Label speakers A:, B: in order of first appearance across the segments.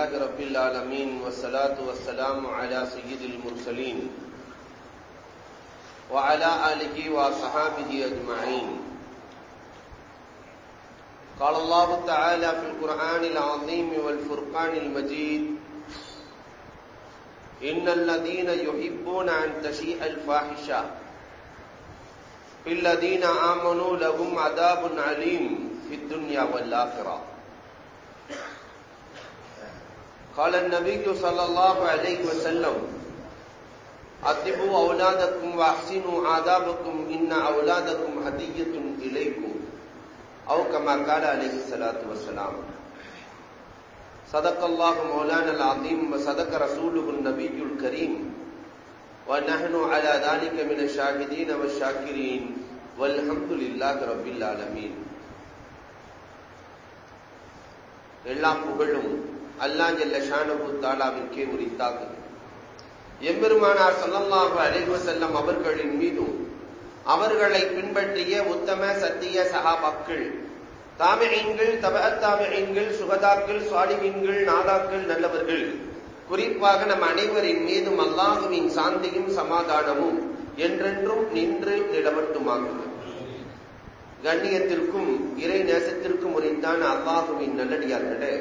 A: لله رب العالمين والصلاة والسلام على سيد المرسلين وعلى آله وصحابه أجمعين. قال الله تعالى في القرآن العظيم والفرقان المجيد إن الذين يحبون أن تشيء الفاحشة في الذين آمنوا لهم عذاب عليم في الدنيا والآخرة. قال النبي صلى الله عليه وسلم أطبوا أولادكم وأحسنوا عذابكم إن أولادكم هدية إليكم أو كما قال عليه الصلاة والسلام صدق الله مولانا العظيم وصدق رسوله النبي الكريم ونحن على ذلك من الشاهدين والشاكرين والحمد لله رب العالمين எல்லாம் புகழும் அல்லா ஜெல்ல ஷானபு தாலாவிற்கே உரித்தாகுது எம்பெருமானார் சல்லல்லாஹு அலைஹி செல்லும் அவர்களின் மீதும் அவர்களை பின்பற்றிய உத்தம சத்திய சகாபாக்கள் தாமியங்கள் தபத்தாமியங்கள் சுகதாக்கள் சுவாலிமீன்கள் நாதாக்கள் நல்லவர்கள் குறிப்பாக நம் அனைவரின் மீதும் அல்லாஹுவின் சாந்தியும் சமாதானமும் என்றென்றும் நின்று நிலவட்டுமாகும். கண்ணியத்திற்கும் இறை நேசத்திற்கும் உரித்தான அல்லாஹுவின் நல்லடியார்களே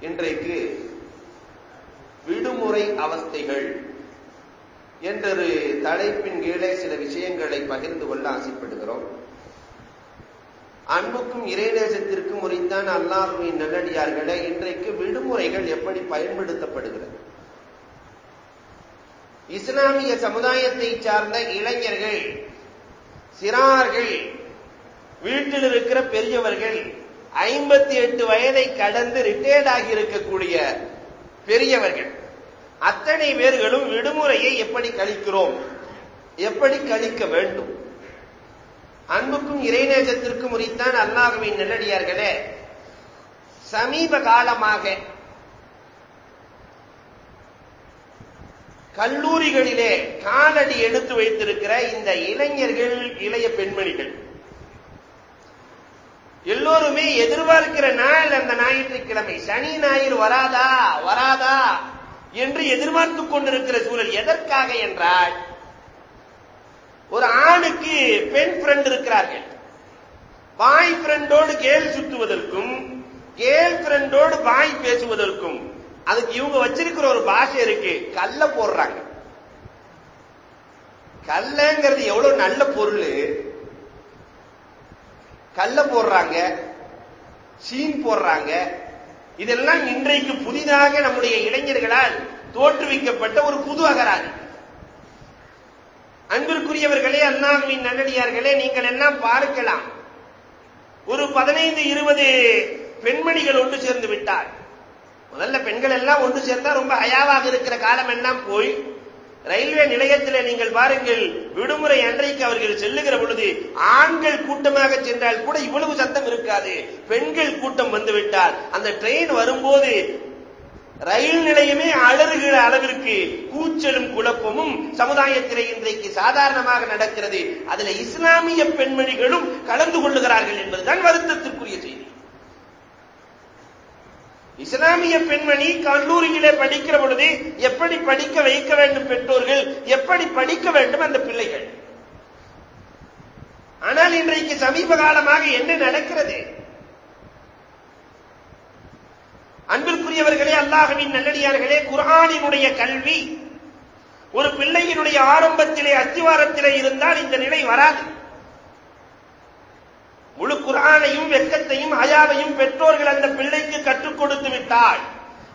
A: இன்றைக்கு விடுமுறை அவஸ்தைகள் என்றொரு தலைப்பின் கீழே சில விஷயங்களை பகிர்ந்து கொள்ள ஆசைப்படுகிறோம். அன்புக்கும் இறைநேசத்திற்கும் உரித்தான் அல்லாஹுவின் நல்லடியார்களே இன்றைக்கு விடுமுறைகள் எப்படி பயன்படுத்தப்படுகிறது? இஸ்லாமிய சமுதாயத்தை சார்ந்த இளைஞர்கள் சிறார்கள் வீட்டில் இருக்கிற பெரியவர்கள் ஐம்பத்தி எட்டு வயதை கடந்து ரிட்டையர்ட் ஆகி இருக்கக்கூடிய பெரியவர்கள் அத்தனை பேர்களும் விடுமுறையை எப்படி கழிக்கிறோம்? எப்படி கழிக்க வேண்டும்? அன்புக்கும் இறைநேசத்திற்கும் உரித்தான் அல்லாஹுவின் நல்லடியார்களே சமீப காலமாக கல்லூரிகளிலே காலடி எடுத்து வைத்திருக்கிற இந்த இளைஞர்கள் இளைய பெண்மணிகள். எல்லோருமே எதிர்பார்க்கிற நாள் அந்த ஞாயிற்றுக்கிழமை சனி ஞாயிறு வராதா? வராதா? என்று எதிர்பார்த்துக் கொண்டிருக்கிற சூழல் எதற்காக என்றால் ஒரு ஆணுக்கு பெண் ஃப்ரெண்ட் இருக்கிறார்கள். பாய் ஃப்ரெண்டோடு கேள் சுத்துவதற்கும் கேள் ஃப்ரெண்டோடு பாய் பேசுவதற்கும் அதுக்கு இவங்க வச்சிருக்கிற ஒரு பாஷை இருக்கு கல்ல போடுறாங்க. கல்லங்கிறது எவ்வளவு நல்ல பொருள். கல்ல போடுறாங்க சீன் போடுறாங்க. இதெல்லாம் இன்றைக்கு புதிதாக நம்முடைய இளைஞர்களால் தோற்றுவிக்கப்பட்ட ஒரு புது அகராதி. அன்பிற்குரியவர்களே அண்ணாவின் நல்லடியார்களே நீங்கள் எல்லாம் பார்க்கலாம். ஒரு பதினைந்து இருபது பெண்மணிகள் ஒன்று சேர்ந்து விட்டார். முதல்ல பெண்கள் எல்லாம் ஒன்று சேர்ந்தா ரொம்ப அயாவாக இருக்கிற காலம் எல்லாம் போய் ரயில்வே நிலையத்தில் நீங்கள் பாருங்கள் விடுமுறை அன்றைக்கு அவர்கள் செல்லுகிற பொழுது ஆண்கள் கூட்டமாக சென்றால் கூட இவ்வளவு சத்தம் இருக்காது. பெண்கள் கூட்டம் வந்துவிட்டால் அந்த ட்ரெயின் வரும்போது ரயில் நிலையமே அலறுகிற அளவிற்கு கூச்சலும் குழப்பமும் சமுதாயத்திலே இன்றைக்கு சாதாரணமாக நடக்கிறது. அதுல இஸ்லாமிய பெண்மணிகளும் கலந்து கொள்ளுகிறார்கள் என்பதுதான் வருத்தத்திற்குரிய செய்தி. இஸ்லாமிய பெண்மணி கல்லூரியிலே படிக்கிற பொழுது எப்படி படிக்க வைக்க வேண்டும் பெற்றோர்கள்? எப்படி படிக்க வேண்டும் அந்த பிள்ளைகள்? ஆனால் இன்றைக்கு சமீப காலமாக என்ன நடக்கிறது? அன்பிற்குரியவர்களே அல்லாஹவின் நல்லடியார்களே குரானினுடைய கல்வி ஒரு பிள்ளையினுடைய ஆரம்பத்திலே அத்திவாரத்திலே இருந்தால் இந்த நிலை வராது. முழு குரானையும் வெக்கத்தையும் அயாவையும் பெற்றோர்கள் அந்த பிள்ளைக்கு கற்றுக் கொடுத்து விட்டால்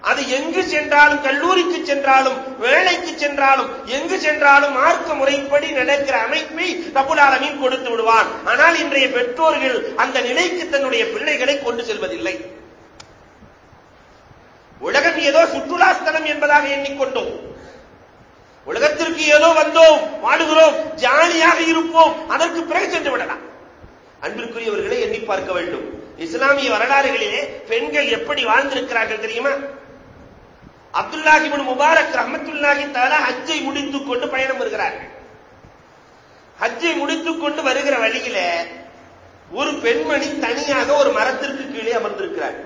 A: அது எங்கு சென்றாலும் கல்லூரிக்கு சென்றாலும் வேலைக்கு சென்றாலும் எங்கு சென்றாலும் மார்க்க முறைப்படி நடக்கிற அமைப்பை ரபுலாலமீன் கொடுத்து விடுவான். ஆனால் இன்றைய பெற்றோர்கள் அந்த நிலைக்கு தன்னுடைய பிள்ளைகளை கொண்டு செல்வதில்லை. உலகம் ஏதோ சுற்றுலாஸ்தலம் என்பதாக எண்ணிக்கொண்டோம். உலகத்திற்கு ஏதோ வந்தோம் வாடுகிறோம் ஜாலியாக இருப்போம் அதற்கு பிறகு சென்று விடலாம். அன்பிற்குரியவர்களை எண்ணி பார்க்க வேண்டும். இஸ்லாமிய வரலாறுகளிலே பெண்கள் எப்படி வாழ்ந்திருக்கிறார்கள் தெரியுமா? அப்துல்லாஹி முபாரக் ரஹமத்துல்லாஹி தாலா ஹஜ்ஜை முடித்துக் கொண்டு பயணம் வருகிறார்கள். ஹஜ்ஜை முடித்துக் கொண்டு வருகிற வழியில ஒரு பெண்மணி தனியாக ஒரு மரத்திற்கு கீழே அமர்ந்திருக்கிறார்.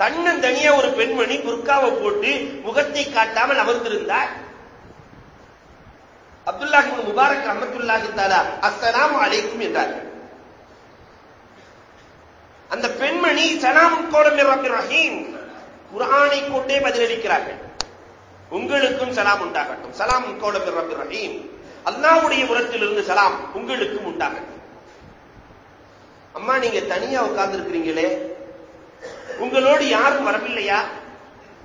A: தன்னன் தனியா ஒரு பெண்மணி புர்காவை போட்டு முகத்தை காட்டாமல் அமர்ந்திருந்தார். அப்துல்லாஹி முபாரக் ரஹமத்துல்லாஹி தாலா அஸ்ஸலாமு அலைக்கும் என்றார்கள் அந்த பெண்மணி சலாம் கோலம் ரஹீம் குரானை கொண்டே பதிலளிக்கிறார்கள். உங்களுக்கும் சலாம் உண்டாகட்டும். சலாம் கோலம் ரபி ரஹீம். அல்லாவுடைய புறத்திலிருந்து சலாம் உங்களுக்கும் உண்டாகட்டும். அம்மா நீங்க தனியா உட்கார்ந்து இருக்கிறீங்களே உங்களோடு யாரும் வரவில்லையா?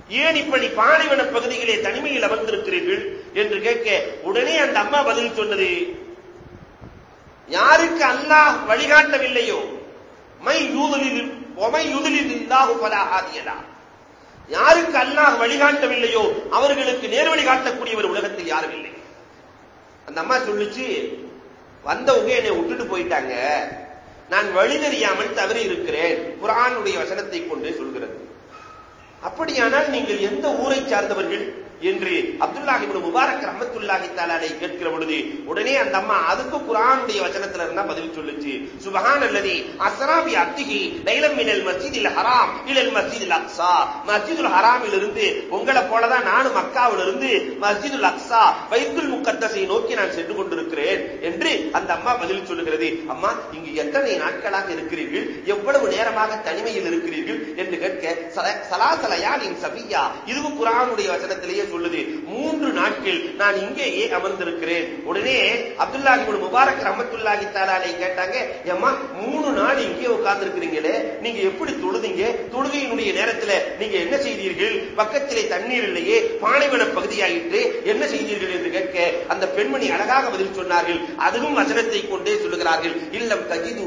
A: ஏன் இப்படி பாலைவன பகுதிகளே தனிமையில் அமர்ந்திருக்கிறீர்கள் என்று கேட்க உடனே அந்த அம்மா பதில் சொன்னது யாருக்கு அல்லாஹ் வழிகாட்டவில்லையோ? யாருக்கு அல்லாஹ் வழிகாட்டவில்லையோ அவர்களுக்கு நேர் வழிகாட்டக்கூடியவர் உலகத்தில் யாரும் இல்லை. அந்த அம்மா சொல்லுச்சு வந்தவங்க என்னை விட்டுட்டு போயிட்டாங்க. நான் வழி தெரியாமல் தவறி இருக்கிறேன். குரானுடைய வசனத்தை கொண்டு சொல்கிறது. அப்படியானால் நீங்கள் எந்த ஊரை சார்ந்தவர்கள்? என்று அப்துல்லாஹி முபாரக் ரஹமத்துல்லாஹி தாலாலை கேட்கிற பொழுது உடனே அந்த அம்மா அதுக்கு குரானுடைய வச்சனத்துல இருந்தா பதில் சொல்லுச்சு. சுபஹான் அல்லதி அஸ்ராபி அத்திகி லைலம் மினல் மஸ்ஜிதில் ஹராம் இலல் மஸ்ஜிதில் அக்ஸா. மஸ்ஜிதுல் ஹராமில் இருந்து உங்களை போலதான் நானும் மக்காவில் இருந்து மஸ்ஜிதுல் அக்ஸா வைத்துல் முக்கத்தசை நோக்கி நான் சென்று கொண்டிருக்கிறேன் என்று அந்த அம்மா பதில் சொல்லுகிறது. அம்மா இங்கு எத்தனை நாட்களாக இருக்கிறீர்கள்? எவ்வளவு நேரமாக தனிமையில் இருக்கிறீர்கள்? என்று கேட்க சலாசலையா நீ சபியா இதுவும் குரானுடைய வசனத்திலேயே சொல்லுது மூன்று நாட்கள் நான் இங்கேயே அமர்ந்திருக்கிறேன். உடனே அப்துல்லாஹி முபாரக் ரமத்துல்லாஹி தாலாலை கேட்டாங்க ஏமா மூணு நாள் இங்கே உட்கார்ந்து இருக்கிறீங்களே நீங்க எப்படி தொழுதீங்க? தொழுகையினுடைய நேரத்தில் நீங்க என்ன செய்தீர்கள்? பக்கத்திலே தண்ணீர் இல்லையே பாலைவன பகுதியாயிட்டு என்ன செய்தீர்கள் என்று கேட்க அந்த பெண்மணி அழகாக பதில் சொன்னார்கள். அதுவும் வசனத்தை கொண்டே சொல்லுகிறார்கள். இல்லம் தஜிது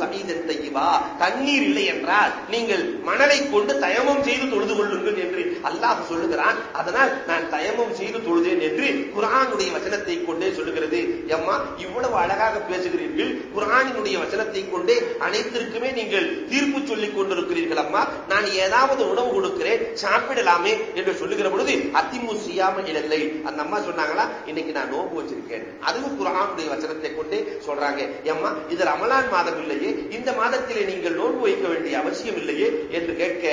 A: சமீதன் தையவா தண்ணீர் இல்லை என்றால் நீங்கள் மணலை கொண்டு தயமம் செய்து தொழுது கொள்ளுங்கள் என்று அல்லாஹ் சொல்லுகிறார் சொல்லுகிறான் அதனால் நான் தயமம் செய்து தொழுதேன் என்று குரானுடைய வசனத்தை கொண்டே சொல்லுகிறது. எம்மா இவ்வளவு அழகாக பேசுகிறீர்கள். குரானினுடைய வசனத்தை கொண்டே அனைத்திற்குமே நீங்கள் தீர்ப்பு சொல்லிக் கொண்டிருக்கிறீர்கள் அம்மா. நான் ஏதாவது உணவு கொடுக்கிறேன் சாப்பிடலாமே என்று சொல்லுகிற பொழுது அத்திமு செய்யாம இல்லை அந்த அம்மா சொன்னாங்களா இன்னைக்கு நான் நோம்பு வச்சிருக்கேன். அதுவும் குரானுடைய வசனத்தை கொண்டே சொல்றாங்க. எம்மா இது ரமலான் மாதம் இல்லையே. இந்த மாதத்திலே நீங்கள் நோன்பு வைக்க வேண்டிய அவசியம் இல்லையே என்று கேட்க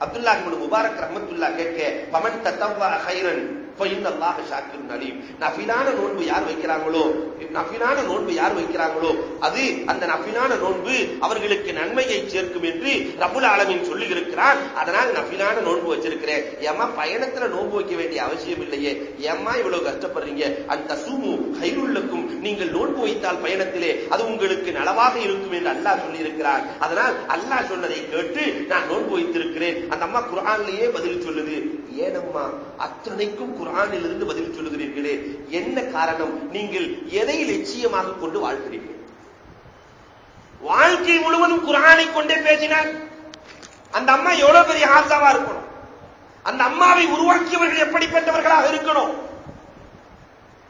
A: அப்துல்லாஹ் முபாரக் ரஹமத்துல்லா கேட்க பமன் தத்தவ்வா ஹைரன் அலீம். நஃபிலான நோன்பு யார் வைக்கிறாங்களோ நஃபிலான நோன்பு யார் வைக்கிறாங்களோ அது அந்த நஃபிலான நோன்பு அவர்களுக்கு நன்மையை சேர்க்கும் என்று ரபுல் ஆலமின் சொல்லி இருக்கிறான் அதனால் நஃபிலான நோன்பு வச்சிருக்கிறேன். ஏமா பயணத்துல நோன்பு வைக்க வேண்டிய அவசியம் இல்லையே. ஏமா இவ்வளவு கஷ்டப்படுறீங்க? அந்த சூமு ஹைருள்ளக்கும் நீங்கள் நோன்பு வைத்தால் பயணத்திலே அது உங்களுக்கு நலவாக இருக்கும் என்று அல்லாஹ் சொல்லி இருக்கிறார் அதனால் அல்லாஹ் சொன்னதை கேட்டு நான் நோன்பு வைத்திருக்கிறேன். அந்த அம்மா குரான்லயே பதில் சொல்லுது. ஏனம்மா அத்தனைக்கும் குரானில் இருந்து பதில் சொல்லுகிறீர்களே. என்ன காரணம்? நீங்கள் எதை லட்சியமாக கொண்டு வாழ்கிறீர்கள்? வாழ்க்கை முழுவதும் குரானை கொண்டே பேசினார் அந்த அம்மா எவ்வளவு பெரிய ஆசாவா இருக்கணும்? அந்த அம்மாவை உருவாக்கியவர்கள் எப்படிப்பட்டவர்களாக இருக்கணும்?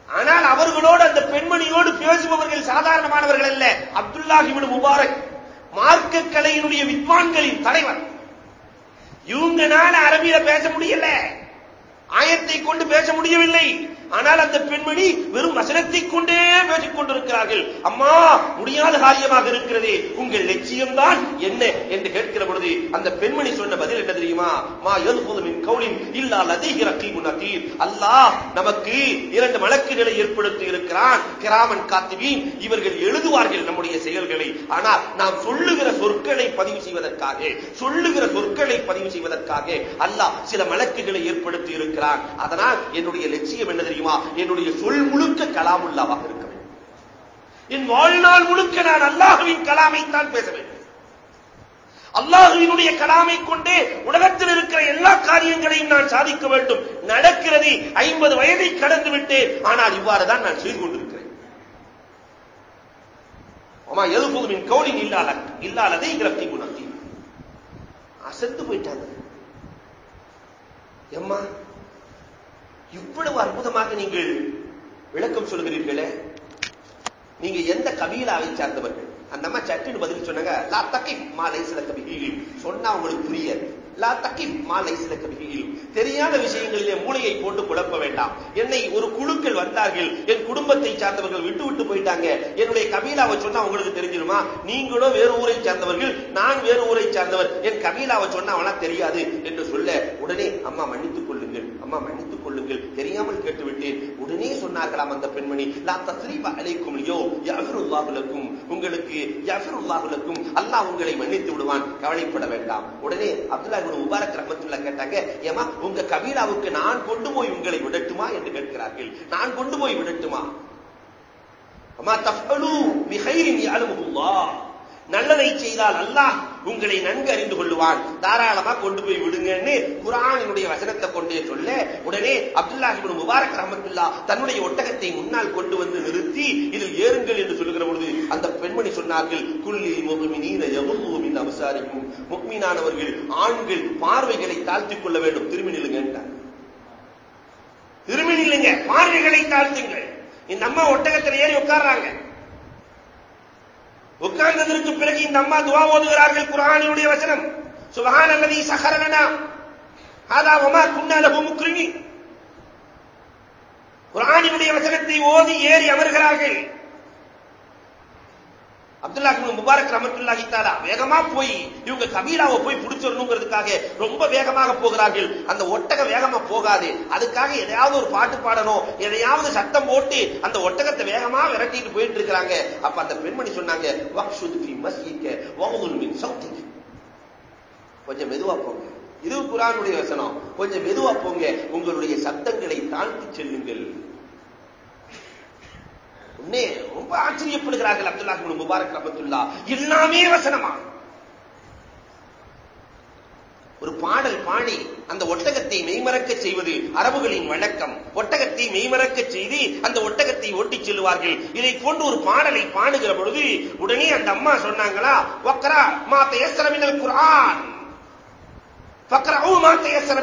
A: ஆனால் அவர்களோடு அந்த பெண்மணியோடு பேசுபவர்கள் சாதாரணமானவர்கள் அல்ல. அப்துல்லாஹிபின் முபாரக் மார்க்க கலையினுடைய வித்வான்களின் தலைவர். இவங்கனால அரபியில பேச முடியல. ஆயத்தை கொண்டு பேச முடியவில்லை. ஆனால் அந்த பெண்மணி வெறும் வசனத்தை கொண்டே பேசிக் கொண்டிருக்கிறார்கள். அம்மா முடியாத காரியமாக இருக்கிறது. உங்கள் லட்சியம்தான் என்ன என்று கேட்கிற பொழுது அந்த பெண்மணி சொன்ன பதில் என்ன தெரியுமா? மா எழுபதுமின் கவுலின் இல்லா லதீஹி ரகீபுன் அல்லாஹ் நமக்கு இரண்டு மலக்குகளை ஏற்படுத்தி இருக்கிறான். கிராமன் காத்திவீன் இவர்கள் எழுதுவார்கள் நம்முடைய செயல்களை. ஆனால் நாம் சொல்லுகிற சொற்களை பதிவு செய்வதற்காக சொல்லுகிற சொற்களை பதிவு செய்வதற்காக அல்லாஹ் சில வழக்குகளை ஏற்படுத்தி இருக்கிறான். அதனால் என்னுடைய லட்சியம் என்ன தெரியுமா? என்னுடைய சொல் முழுக்க கலாமுல்லாவாக இருக்க வேண்டும். என் வாழ்நாள் முழுக்க நான் அல்லாஹுவின் கலாமைத்தான் பேச வேண்டும். அல்லாஹுவினுடைய கலாமை கொண்டே உலகத்தில் இருக்கிற எல்லா காரியங்களையும் நான் சாதிக்க வேண்டும். நடக்கிறது ஐம்பது வயதை கடந்து விட்டேன். ஆனால் இவ்வாறுதான் நான் செய்து கொண்டிருக்கிறேன். அம்மா எதுபோதும் கவுலின் இல்லாத இல்லாததை கிரப்தி குணத்தி அசத்து போயிட்டாங்க எம்மா இவ்வளவு அற்புதமாக நீங்கள் விளக்கம் சொல்கிறீர்களே. நீங்க எந்த கவியிலாவை சார்ந்தவர்கள்? அந்த அம்மா சட்டுன்னு பதில் சொன்னாங்க லா தக்கி மாலை சில கபி சொன்னா உங்களுக்கு புரியாது. லா தக்கி மாலை சில லக்க தெரியாத விஷயங்களிலே மூளையை போட்டு குழப்ப வேண்டாம். என்னை ஒரு குழுக்கள் வந்தார்கள் என் குடும்பத்தை சார்ந்தவர்கள் விட்டு விட்டு போயிட்டாங்க. என்னுடைய கபீலாவை சொன்னா உங்களுக்கு தெரிஞ்சிருமா? நீங்களோ வேறு ஊரை சார்ந்தவர்கள் நான் வேறு ஊரை சார்ந்தவர். என் கபீலாவை சொன்னா அவனா தெரியாது என்று சொல்ல உடனே அம்மா மன்னித்துக் கொள்ளுங்கள். அம்மா மன்னித்து கொள்ளுங்கள் தெரியாமல் கேட்டுவிட்டேன். உடனே சொன்னார்களாம் அந்த பெண்மணி லா தஸ்ரீப அழைக்கும் யோ யஃபிருல்லாஹுலக்கும் உங்களுக்கு யஃபிருல்லாஹு லக்கும். அல்லாஹ் உங்களை மன்னித்து விடுவான். கவலைப்பட வேண்டாம். உடனே அப்துல்லா இப்னு முபாரக் ரஹ்மத்துல்லாஹ் கேட்டாங்க ஏமா உங்க கபீலாவுக்கு நான் கொண்டு போய் உங்களை விடட்டுமா? என்று கேட்கிறார்கள். நான் கொண்டு போய் விடட்டுமா? அம்மா தஃபலு பிஹைரின் யஅலமுல்லாஹ் நல்லதை செய்தால் அல்லாஹ் உங்களை நன்கு அறிந்து கொள்ளுவான். தாராளமா கொண்டு போய் விடுங்கன்னு குரானினுடைய வசனத்தை கொண்டே சொல்ல உடனே அப்துல்லா முபாரக் ரஹமத்துல்லா தன்னுடைய ஒட்டகத்தை முன்னால் கொண்டு வந்து நிறுத்தி இதில் ஏறுங்கள் என்று சொல்லுகிற பொழுது அந்த பெண்மணி சொன்னார்கள் குள்ளி முகமினீன நீர மின் அபசாரிக்கும் முக்மீனானவர்கள் ஆண்கள் பார்வைகளை தாழ்த்திக் கொள்ள வேண்டும் திரும்பி நில்லுங்க திரும்பி நில்லுங்க பார்வைகளை தாழ்த்துங்கள். இந்த அம்மா ஒட்டகத்தில் ஏறி உட்கார்றாங்க. உட்கார்ந்ததற்கு பிறகு இந்த அம்மா துவா ஓதுகிறார்கள் குரானினுடைய வசனம். சுபஹான் அல்லதி சஹரலனா. ஹாதா வமா குன்னா லஹு முக்ரிமி குரானினுடைய வசனத்தை ஓதி ஏறி அமர்கிறார்கள். அப்துல்லா முபாரக் ரஹமத்துல்லாஹி தாலா வேகமா போய் இவங்க கபீலாவை போய் பிடிச்சிடணுங்கிறதுக்காக ரொம்ப வேகமாக போகிறார்கள். அந்த ஒட்டகம் வேகமா போகாது. அதுக்காக எதையாவது ஒரு பாட்டு பாடணும். எதையாவது சத்தம் போட்டு அந்த ஒட்டகத்தை வேகமா விரட்டிட்டு போயிட்டு இருக்கிறாங்க. அப்ப அந்த பெண்மணி சொன்னாங்க வக்ஷுத் கொஞ்சம் மெதுவா போங்க. இது குரானுடைய வசனம். கொஞ்சம் மெதுவா போங்க. உங்களுடைய சத்தங்களை தாழ்த்தி செல்லுங்கள். உன்னே ரொம்ப ஆச்சரியப்படுகிறார்கள் அப்துல்லா குழு முபாரக் ரஹமத்துல்லா. எல்லாமே வசனமா? ஒரு பாடல் பாடி அந்த ஒட்டகத்தை மெய்மறக்க செய்வது அரபுகளின் வழக்கம். ஒட்டகத்தை மெய்மறக்க செய்து அந்த ஒட்டகத்தை ஓட்டிச் செல்வார்கள் இதை போன்று ஒரு பாடலை பாடுகிற பொழுது உடனே அந்த அம்மா சொன்னாங்களா வக்ரா மா தயஸ்ஸர குரான் குர்ஆன் ஃபக்ரஊ மா தயஸ்ஸர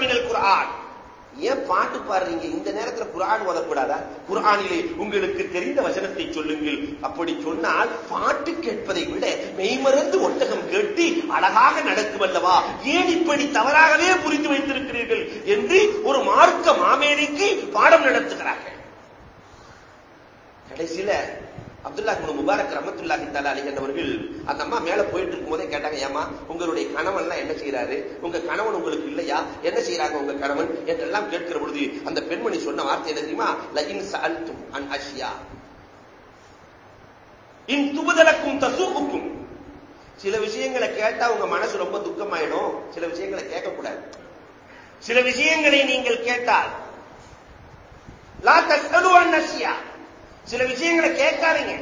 A: ஏன் பாட்டு பாடுறீங்க? இந்த நேரத்துல குரான் ஓதக்கூடாதா? குரானிலே உங்களுக்கு தெரிந்த வசனத்தை சொல்லுங்கள். அப்படி சொன்னால் பாட்டு கேட்பதை விட மெய்மறந்து ஒட்டகம் கேட்டு அழகாக நடக்கும் அல்லவா? ஏன் இப்படி தவறாகவே புரிந்து வைத்திருக்கிறீர்கள் என்று ஒரு மார்க்க மாமேனிக்கு பாடம் நடத்துகிறார்கள். கடைசியில அப்துல்லா இப்னு முபாரக் ரமத்துல்லாஹி தஆலா அலைஹி என்றவர்கள் அந்த அம்மா மேல போயிட்டு இருக்கும்போதே கேட்டாங்க ஏமா உங்களுடைய கணவன் எல்லாம் என்ன செய்யறாரு உங்க கணவன் உங்களுக்கு இல்லையா? என்ன செய்யறாங்க உங்க கணவன்? என்றெல்லாம் கேட்கிற பொழுது அந்த பெண்மணி சொன்ன வார்த்தை என்ன தெரியுமா? லஇன் சால்தும் அன் அஷியா. இன் துபுதலக்கும் தசூக்கும் சில விஷயங்களை கேட்டா உங்க மனசு ரொம்ப துக்கமாயிடும். சில விஷயங்களை கேட்கக்கூடாது. சில விஷயங்களை நீங்கள் கேட்டால் லா தஸ்அலு அன் அஷியா. சில விஷயங்களை கேட்காதீங்க.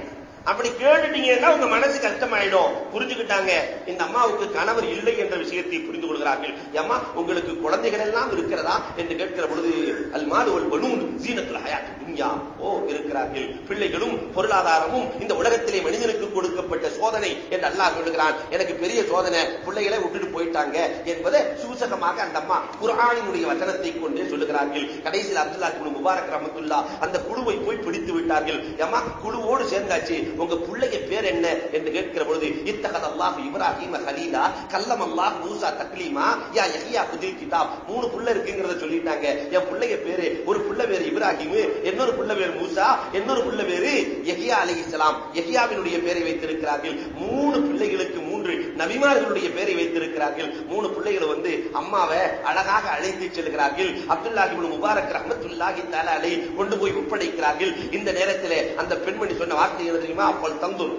A: அப்படி கேட்டுட்டீங்கன்னா உங்க மனசு கஷ்டமாயிடும். புரிஞ்சுக்கிட்டாங்க. இந்த அம்மாவுக்கு கணவர் இல்லை என்ற விஷயத்தை புரிந்து கொள்கிறார்கள். அம்மா உங்களுக்கு குழந்தைகள் எல்லாம் இருக்கிறதா? என்று கேட்கிற பொழுது அல் ஒரு பலூன் சீனத்தில் ஹயாத்து துன்யா ஓ இருக்கிறார்கள். பிள்ளைகளும் பொருளாதாரமும் இந்த உலகத்திலே மனிதனுக்கு கொடுக்கப்பட்ட சோதனை என்று அல்லாஹ் சொல்லுகிறான். எனக்கு பெரிய சோதனை. பிள்ளைகளை விட்டுட்டு போயிட்டாங்க என்பதை சூசகமாக அந்த அம்மா குரானினுடைய வசனத்தை கொண்டே சொல்லுகிறார்கள். கடைசியில் அப்துல்லா குழு முபாரக் ரமத்துல்லா அந்த குழுவை போய் பிடித்து விட்டார்கள். ஏமா குழுவோடு சேர்ந்தாச்சு. உங்க பிள்ளைய பேர் என்ன என்று கேட்கிற பொழுது இத்தகத் அல்லாஹ் இப்ராஹிம ஹலீலா கல்லம் அல்லாஹ் மூசா தக்லீமா யா யஹ்யா குதில் கிதாப் மூணு புள்ள இருக்குங்கிறத சொல்லிட்டாங்க. என் பிள்ளைய பேரு ஒரு புள்ள பேரு இப்ராஹிம் இன்னொரு புள்ள பேர் மூசா இன்னொரு புள்ள பேரு யஹியா அலி இஸ்லாம் யஹ்யாவினுடைய பேரை வைத்திருக்கிறார்கள். மூணு பிள்ளைகளுக்கு மூணு மூன்று நபிமார்களுடைய பேரை வைத்திருக்கிறார்கள். மூணு பிள்ளைகளை வந்து அம்மாவை அழகாக அழைத்து செல்கிறார்கள். அப்துல்லாஹி முபாரக் ரஹமத்துல்லாஹி தஆலா அலை கொண்டு போய் ஒப்படைக்கிறார்கள். இந்த நேரத்தில் அந்த பெண்மணி சொன்ன வார்த்தை என்ன தெரியுமா? அப்பல் தந்துர்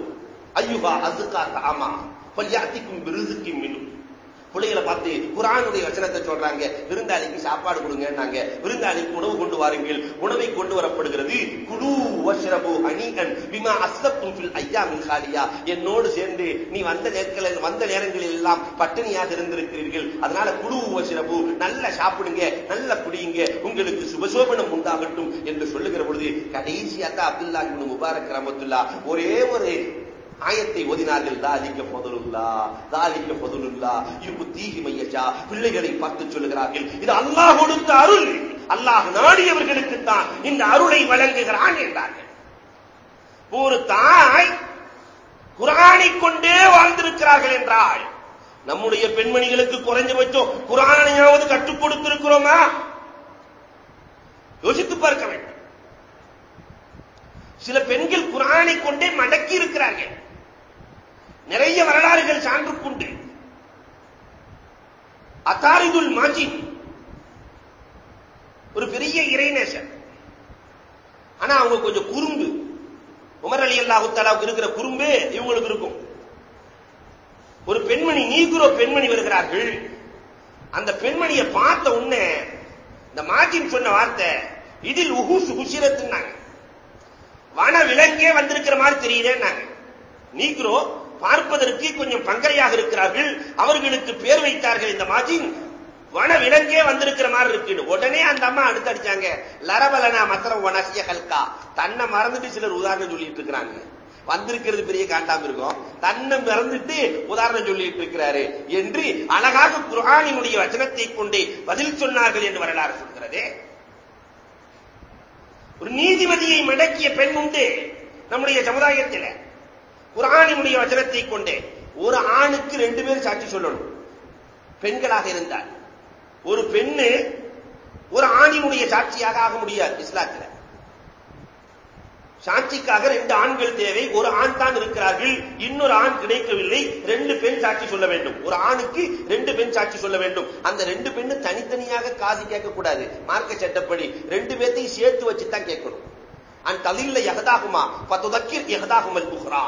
A: ஐயுகா அசுகா தாமா பல்யாத்திக்கும் விருதுக்கும் மினும் பிள்ளைகளை பார்த்து குரானுடைய வசனத்தை சொல்றாங்க. விருந்தாளிக்கு சாப்பாடு கொடுங்கன்னாங்க. விருந்தாளிக்கு உணவு கொண்டு வாருங்கள். உணவை கொண்டு வரப்படுகிறது. குழு வஷ்ரபு அணிகன் பிமா அஸ்லத்தும் ஃபில் ஐயாமில் என்னோடு சேர்ந்து நீ வந்த நேரங்களில் வந்த நேரங்களில் எல்லாம் பட்டினியாக இருந்திருக்கிறீர்கள். அதனால குழு வஷ்ரபு நல்ல சாப்பிடுங்க நல்ல குடியுங்க. உங்களுக்கு சுபசோபனம் உண்டாகட்டும் என்று சொல்லுகிற பொழுது கடைசியா தான் அப்துல்லா முபாரக் ரமத்துல்லா ஒரே ஒரு ஆயத்தை ஓதினார்கள் தாலிக்க பொதுலுல்லா தாலிக்க பொதுலுல்லா யுகு தீகி மையச்சா பிள்ளைகளை பார்த்து சொல்லுகிறார்கள் இது அல்லாஹ் கொடுத்த அருள். அல்லாஹ் நாடியவர்களுக்கு தான் இந்த அருளை வழங்குகிறான் என்றார்கள். ஒரு தாய் குரானை கொண்டே வாழ்ந்திருக்கிறார்கள் என்றால் நம்முடைய பெண்மணிகளுக்கு குறைஞ்சபட்சம் குரானையாவது கற்றுக் கொடுத்திருக்கிறோமா? யோசித்து பார்க்க வேண்டும். சில பெண்கள் குரானை கொண்டே மடக்கி இருக்கிறார்கள் நிறைய வரலாறுகள் சான்று அத்தாரிதுல் மாஜின் ஒரு பெரிய இறைநேசர். ஆனா அவங்க கொஞ்சம் குறும்பு. உமர் அலி அல்லாஹுத்தாலாவுக்கு இருக்கிற குறும்பே இவங்களுக்கு இருக்கும். ஒரு பெண்மணி நீக்குரோ பெண்மணி வருகிறார்கள். அந்த பெண்மணியை பார்த்த உடனே இந்த மாஜின் சொன்ன வார்த்தை இதில் உகுசு குசிரத்துனாங்க வன விலங்கே வந்திருக்கிற மாதிரி தெரியுதேன்னாங்க. நீக்குறோம் பார்ப்பதற்கு கொஞ்சம் பங்கரையாக இருக்கிறார்கள். அவர்களுக்கு பேர் வைத்தார்கள் இந்த மாஜின். வன விலங்கே வந்திருக்கிற மாதிரி இருக்கு. உடனே அந்த அம்மா அடுத்து அடிச்சாங்க லரபலனா மத்திரம் வனசிய கல்கா. தன்னை மறந்துட்டு சிலர் உதாரணம் சொல்லிட்டு இருக்கிறாங்க. வந்திருக்கிறது பெரிய காண்டாம இருக்கும். தன்னை மறந்துட்டு உதாரணம் சொல்லிட்டு இருக்கிறாரு என்று அழகாக குரானினுடைய வச்சனத்தை கொண்டே பதில் சொன்னார்கள் என்று வரலாறு சொல்கிறது. ஒரு நீதிபதியை மடக்கிய பெண் உண்டு. நம்முடைய சமுதாயத்தில். குரானினுடைய வச்சனத்தை கொண்டே ஒரு ஆணுக்கு ரெண்டு பேர் சாட்சி சொல்லணும். பெண்களாக இருந்தால். ஒரு பெண்ணு ஒரு ஆணினுடைய சாட்சியாக ஆக முடியாது இஸ்லாத்தில். சாட்சிக்காக ரெண்டு ஆண்கள் தேவை. ஒரு ஆண் தான் இருக்கிறார்கள். இன்னொரு ஆண் கிடைக்கவில்லை. ரெண்டு பெண் சாட்சி சொல்ல வேண்டும். ஒரு ஆணுக்கு ரெண்டு பெண் சாட்சி சொல்ல வேண்டும். அந்த ரெண்டு பெண்ணு தனித்தனியாக காசு கேட்கக்கூடாது. மார்க்க சட்டப்படி ரெண்டு பேர்த்தையும் சேர்த்து வச்சு தான் கேட்கணும். அன் தலில்ல எகதாகுமா பத்துதக்கிர் எகதாகுமல் புகரா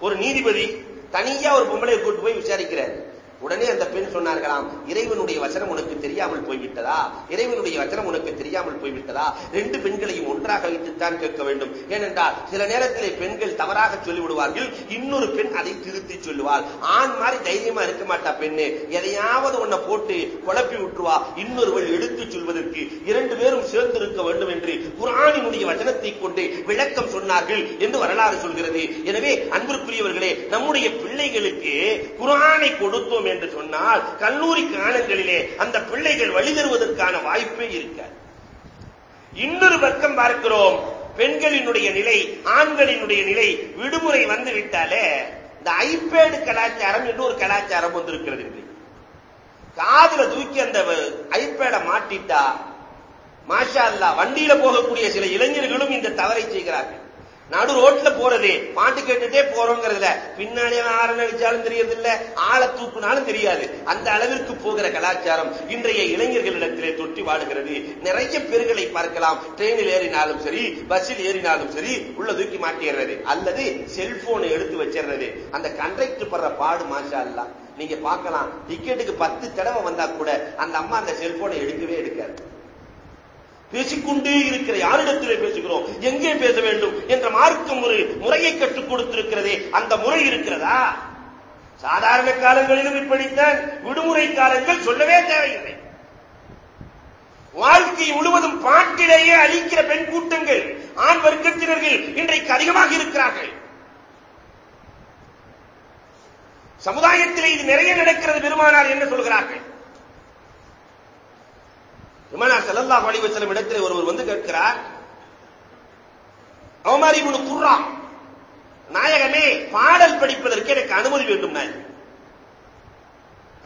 A: ஒரு நீதிபதி தனியா ஒரு பொம்பளை கூட்டு போய் விசாரிக்கிறார். உடனே அந்த பெண் சொன்னார்களாம் இறைவனுடைய வசனம் உனக்கு தெரியாமல் போய்விட்டதா? இறைவனுடைய வசனம் உனக்கு தெரியாமல் போய்விட்டதா? ரெண்டு பெண்களையும் ஒன்றாக வைத்துத்தான் கேட்க வேண்டும். ஏனென்றால் சில நேரத்திலே பெண்கள் தவறாக சொல்லிவிடுவார்கள் இன்னொரு பெண் அதை திருத்தி சொல்லுவாள். ஆண் மாதிரி தைரியமா இருக்க மாட்டா பெண்ணு. எதையாவது உன்னை போட்டு குழப்பி விட்டுருவா. இன்னொருவள் எடுத்து சொல்வதற்கு இரண்டு பேரும் சேர்ந்து இருக்க வேண்டும் என்று குரானினுடைய வசனத்தை கொண்டு விளக்கம் சொன்னார்கள் என்று வரலாறு சொல்கிறது. எனவே அன்பிற்குரியவர்களே நம்முடைய பிள்ளைகளுக்கு குரானை கொடுத்தோம் என்று சொன்னால் கல்லூரி காலங்களிலே அந்த பிள்ளைகள் வழி தருவதற்கான வாய்ப்பே இருக்காது. இன்னொரு பக்கம் பார்க்கிறோம் பெண்களினுடைய நிலை ஆண்களினுடைய நிலை விடுமுறை வந்து விட்டாலே இந்த ஐபேடு கலாச்சாரம் என்று ஒரு கலாச்சாரம் வந்திருக்கிறது காதுல தூக்கி அந்த ஐபேட மாட்டிட்டா மாஷா அல்லா வண்டியில போகக்கூடிய சில இளைஞர்களும் இந்த தவறை செய்கிறார்கள். நடு ரோட்ல போறது. பாட்டு கேட்டுட்டே போறோங்கிறதுல. பின்னாடி ஆரன் அடிச்சாலும் தெரியறது இல்ல ஆளை தூக்குனாலும் தெரியாது. அந்த அளவிற்கு போகிற கலாச்சாரம் இன்றைய இளைஞர்களிடத்திலே தொட்டி வாடுகிறது. நிறைய பேர்களை பார்க்கலாம். ட்ரெயினில் ஏறினாலும் சரி பஸ்ஸில் ஏறினாலும் சரி உள்ள தூக்கி மாட்டிடுறது. அல்லது செல்போனை எடுத்து வச்சிடுறது. அந்த கண்டக்டர் படுற பாடு மாஷா அல்லா நீங்க பார்க்கலாம். டிக்கெட்டுக்கு பத்து தடவை வந்தா கூட அந்த அம்மா அந்த செல்போனை எடுக்கவே எடுக்காது. பேசிக்கொண்டே இருக்கிற யாரிடத்திலே பேசுகிறோம்? எங்கே பேச வேண்டும் என்ற மார்க்கம் ஒரு முறையை கற்றுக் கொடுத்திருக்கிறதே அந்த முறை இருக்கிறதா? சாதாரண காலங்களிலும் இப்படித்தான். விடுமுறை காலங்கள் சொல்லவே தேவையில்லை. வாழ்க்கை முழுவதும் பாட்டிலேயே அழிக்கிற பெண் கூட்டங்கள் ஆண் வர்க்கத்தினர்கள் இன்றைக்கு அதிகமாக இருக்கிறார்கள். சமுதாயத்திலே இது நிறைய நடக்கிறது பெருமானார் என்ன சொல்கிறார்கள்? பெருமானார் ஸல்லல்லாஹு அலைஹி வஸல்லம் இடத்தில் ஒருவர் வந்து கேட்கிறார் அவமாரி இப்னு குர்ரா நாயகமே பாடல் படிப்பதற்கு எனக்கு அனுமதி வேண்டும் நாயகம்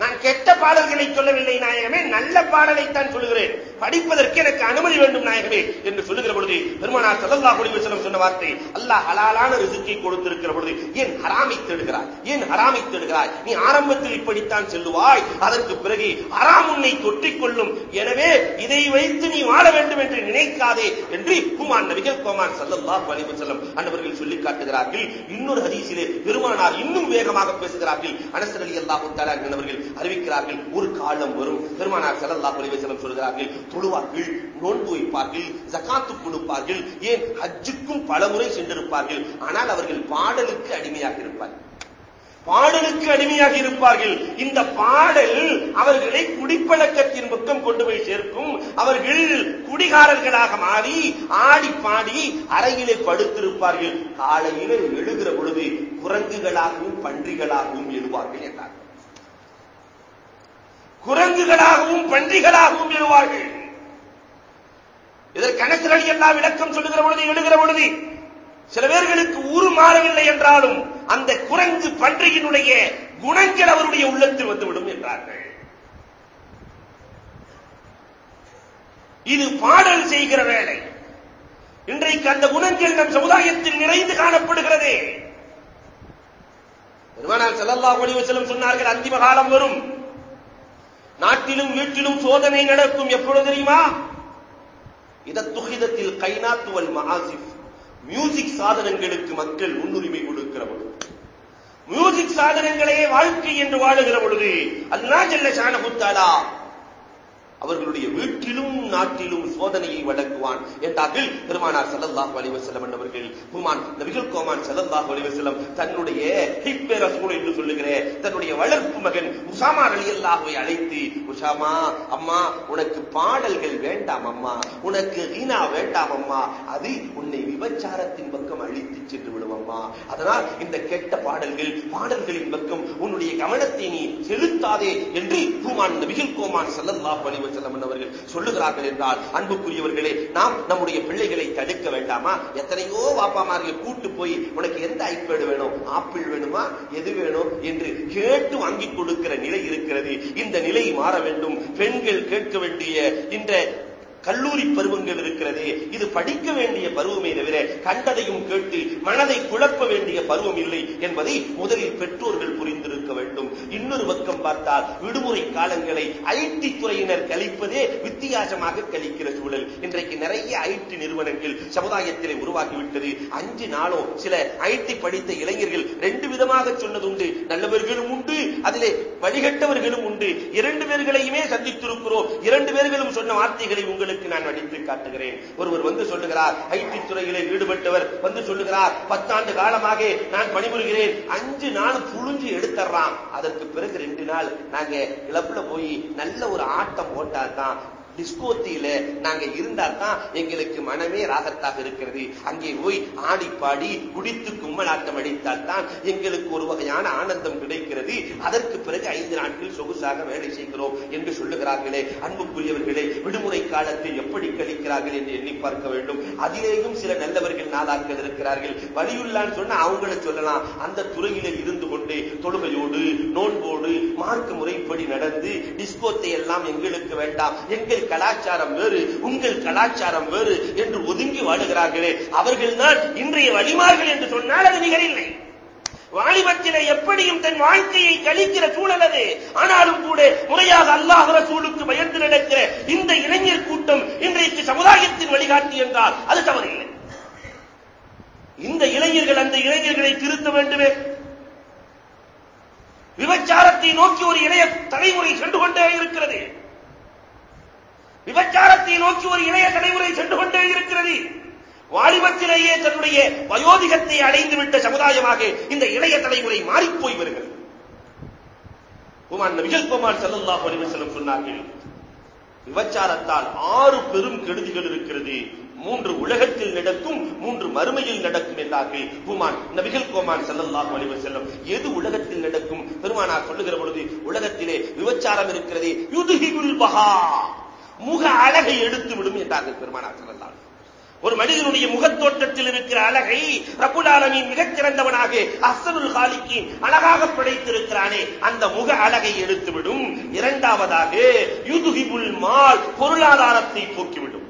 A: நான் கெட்ட பாடல்களை சொல்லவில்லை நாயகமே நல்ல பாடலைத்தான் சொல்கிறேன் படிப்பதற்கு எனக்கு அனுமதி வேண்டும் நாயகமே என்று சொல்லுகிற பொழுது பெருமானார் சல்லல்லா அலைஹி வஸல்லம் சொன்ன வார்த்தை அல்லாஹ் ஹலாலான ரிசுக்கை கொடுத்திருக்கிற பொழுது ஏன் ஹராமை தேடுகிறாய்? ஏன் ஹராமை தேடுகிறாய்? நீ ஆரம்பத்தில் இப்படித்தான் செல்லுவாய் அதற்கு பிறகு ஹராம் உன்னை தொற்றிக் கொள்ளும் எனவே இதை வைத்து நீ வாழ வேண்டும் என்று நினைக்காதே என்று குமான் நபிகள் கோமான் சல்லல்லா அலைஹி வஸல்லம் அன்னவர்கள் சொல்லி காட்டுகிறார்கள். இன்னொரு ஹதீசிலே பெருமானார் இன்னும் வேகமாக பேசுகிறார்கள். அனஸ் ரலியல்லாஹு தஆலா என்பவர்கள் அறிவிக்கிறார்கள் ஒரு காலம் வரும். பெருமானார் சல்லல்லா அலைஹி வஸல்லம் சொல்கிறார்கள் தொழுவார்கள் நோன்பு வைப்பார்கள் ஜகாத்து கொடுப்பார்கள் ஏன் ஹஜ்ஜுக்கும் பலமுறை சென்றிருப்பார்கள். ஆனால் அவர்கள் பாடலுக்கு அடிமையாக இருப்பார்கள். பாடலுக்கு அடிமையாக இருப்பார்கள். இந்த பாடல் அவர்களை குடிப்பழக்கத்தின் பக்கம் கொண்டு போய் சேர்க்கும். அவர்கள் குடிகாரர்களாக மாறி ஆடி பாடி அறையிலே படுத்திருப்பார்கள். காலையிலே எழுகிற பொழுது குரங்குகளாகவும் பன்றிகளாகவும் எழுவார்கள் என்றார் குரங்குகளாகவும் பன்றிகளாகவும் எழுவார்கள். இதற்கு சிலர் எல்லாம் விளக்கம் சொல்லுகிற பொழுது எழுகிற பொழுது சில பேர்களுக்கு ஊரு மாறவில்லை என்றாலும் அந்த குரங்கு பன்றியினுடைய குணங்கள் அவருடைய உள்ளத்தில் வந்துவிடும் என்றார்கள். இது பாடல் செய்கிற வேலை. இன்றைக்கு அந்த குணங்கள் நம் சமுதாயத்தில் நிறைந்து காணப்படுகிறது. பெருமானார் செல்லல்லா அலைஹி செல்லும் சொன்னார்கள் அந்திம காலம் வரும். நாட்டிலும் வீட்டிலும் சோதனை நடக்கும். எப்பொழுது தெரியுமா? இதத்துகிதத்தில் கைநாத்துவல் மகாசிப் மியூசிக் சாதனங்களுக்கு மக்கள் முன்னுரிமை கொடுக்கிற பொழுது. மியூசிக் சாதனங்களே வாழ்க்கை என்று வாழுகிற பொழுது அல்லா ஜல்ல ஷானஹு அவர்களுடைய வீட்டிலும் நாட்டிலும் சோதனையை வழங்குவான் என்றார்கள். பெருமானார் ஸல்லல்லாஹு அலைஹி அவர்கள் என்பவர்கள் ஹுமான் நபிகள் கோமான் ஸல்லல்லாஹு அலைஹி தன்னுடைய ஹிப்பே ரசூல் என்று சொல்லுகிற தன்னுடைய வளர்ப்பு மகன் உசாமா ரலியல்லாஹுவை அழைத்து உஷாமா அம்மா உனக்கு பாடல்கள் வேண்டாம் அம்மா உனக்கு ஹீனா வேண்டாம் அம்மா அது உன்னை விபச்சாரத்தின் பக்கம் அழித்து சென்று விடும் அம்மா அதனால் இந்த கெட்ட பாடல்கள் பாடல்களின் பக்கம் உன்னுடைய கவனத்தை நீ செலுத்தாதே என்று கூமான் நபிகள் கோமான் செல்லல்லா அலைஹி செல்லம் அவர்கள் சொல்லுகிறார்கள் என்றால் அன்புக்குரியவர்களே நாம் நம்முடைய பிள்ளைகளை தடுக்க வேண்டாமா? எத்தனையோ வாப்பாமார்கள் கூட்டு போய் உனக்கு எந்த ஐப்பேடு வேணும்? ஆப்பிள் வேணுமா? எது வேணும்? என்று கேட்டு வாங்கி கொடுக்கிற நிலை இருக்கிறது. இந்த நிலை மாற வேண்டும். பெண்கள் கேட்க வேண்டிய இந்த கல்லூரி பருவங்கள் இருக்கிறது. இது படிக்க வேண்டிய பருவமே தவிர கண்டதையும் கேட்டு மனதை குழப்ப வேண்டிய பருவம் இல்லை என்பதை முதலில் பெற்றோர்கள் புரிந்திருக்க வேண்டும். இன்னொரு பக்கம் பார்த்தால் விடுமுறை காலங்களை ஐடி துறையினர் கழிப்பதே வித்தியாசமாக கழிக்கிற சூழல். இன்றைக்கு நிறைய ஐடி நிறுவனங்கள் சமுதாயத்திலே உருவாகிவிட்டது. அஞ்சு நாளும் சில ஐடி படித்த இளைஞர்கள் ரெண்டு விதமாக சொன்னதுண்டு. நல்லவர்களும் உண்டு அதிலே வழிகட்டவர்களும் உண்டு. இரண்டு பேர்களையுமே சந்தித்திருக்கிறோம். இரண்டு பேர்களும் சொன்ன வார்த்தைகளை உங்களுக்கு நான் அடித்து காட்டுகிறேன். ஒருவர் வந்து சொல்லுகிறார் ஐடி துறையிலே ஈடுபட்டவர் வந்து சொல்லுகிறார் பத்தாண்டு காலமாக நான் பணிபுரிகிறேன் அஞ்சு நாள் புழிஞ்சு எடுத்துறான் அதற்கு பிறகு ரெண்டு நாள் நாங்க கிளப்ல போய் நல்ல ஒரு ஆட்டம் போட்டாதான் டிஸ்கோத்தியில நாங்க இருந்தா தான் எங்களுக்கு மனமே ராகத்தாக இருக்கிறது. அங்கே போய் ஆடி பாடி குடித்து கும்மலாட்டம் அடித்தால் தான் எங்களுக்கு ஒரு வகையான ஆனந்தம் கிடைக்கிறது. அதற்கு பிறகு ஐந்து நாட்கள் சொகுசாக வேலை செய்கிறோம் என்று சொல்லுகிறார்களே. அன்புக்குரியவர்களே விடுமுறை காலத்தில் எப்படி கழிக்கிறார்கள் என்று எண்ணி பார்க்க வேண்டும். அதிலேயும் சில நல்லவர்கள் நாளாக்கள் இருக்கிறார்கள். வழியுள்ளான்னு சொன்னா அவங்கள சொல்லலாம். அந்த துறையில இருந்து கொண்டு தொழுகையோடு நோன்போடு மார்க்க முறைப்படி நடந்து டிஸ்கோத்தை எல்லாம் எங்களுக்கு வேண்டாம். எங்களுக்கு கலாச்சாரம் வேறு உங்கள் கலாச்சாரம் வேறு என்று ஒதுங்கி வாழுகிறார்களே அவர்கள்தான் இன்றைய வலிமார்கள் என்று சொன்னால் அது நிகழில்லை வாலிபத்திலே எப்படியும் தன் வாழ்க்கையை கழிக்கிற சூழல் அது. ஆனாலும் கூட முறையாக அல்லாஹ் ரசூலுக்கு பயந்து நடக்கிற இந்த இளைஞர் கூட்டம் இன்றைக்கு சமுதாயத்தின் வழிகாட்டி என்றால் அது தவறில்லை. இந்த இளைஞர்கள் அந்த இளைஞர்களை திருத்த வேண்டுமே? விபச்சாரத்தை நோக்கி ஒரு இளைய தலைமுறை சென்று கொண்டே இருக்கிறது. விபச்சாரத்தை நோக்கி ஒரு இளைய தலைமுறை சென்று கொண்டே இருக்கிறது. வாலிபத்திலேயே தன்னுடைய வயோதிகத்தை அடைந்துவிட்ட சமுதாயமாக இந்த இளைய தலைமுறை மாறிப்போய் வருகிறது. குமான் நபிகள் குமார் ஸல்லல்லாஹு அலைஹி வஸல்லம் சொன்னார்கள் விபச்சாரத்தால் ஆறு பெரும் கெடுதிகள் இருக்கிறது. மூன்று உலகத்தில் நடக்கும் மூன்று மறுமையில் நடக்கும் என்றார்கள் குமான் நபிகள் கோமான் செல்லல்லா அலைஹி செல்லும் எது உலகத்தில் நடக்கும்? பெருமானார் சொல்லுகிற பொழுது உலகத்திலே விபச்சாரம் இருக்கிறது. யுதுகிபுல் பஹா. முக அழகை எடுத்து விடும் என்றார்கள் பெருமானார் ஒரு மனிதனுடைய முகத்தோட்டத்தில் இருக்கிற அழகை ரப்புல் ஆலமீன் மிகச் சிறந்தவனாக அசனுல் காலிக்கு அழகாக படைத்திருக்கிறானே அந்த முக அழகை எடுத்துவிடும் இரண்டாவதாக யுதுகிபுல் மால் பொருளாதாரத்தை போக்கிவிடும்.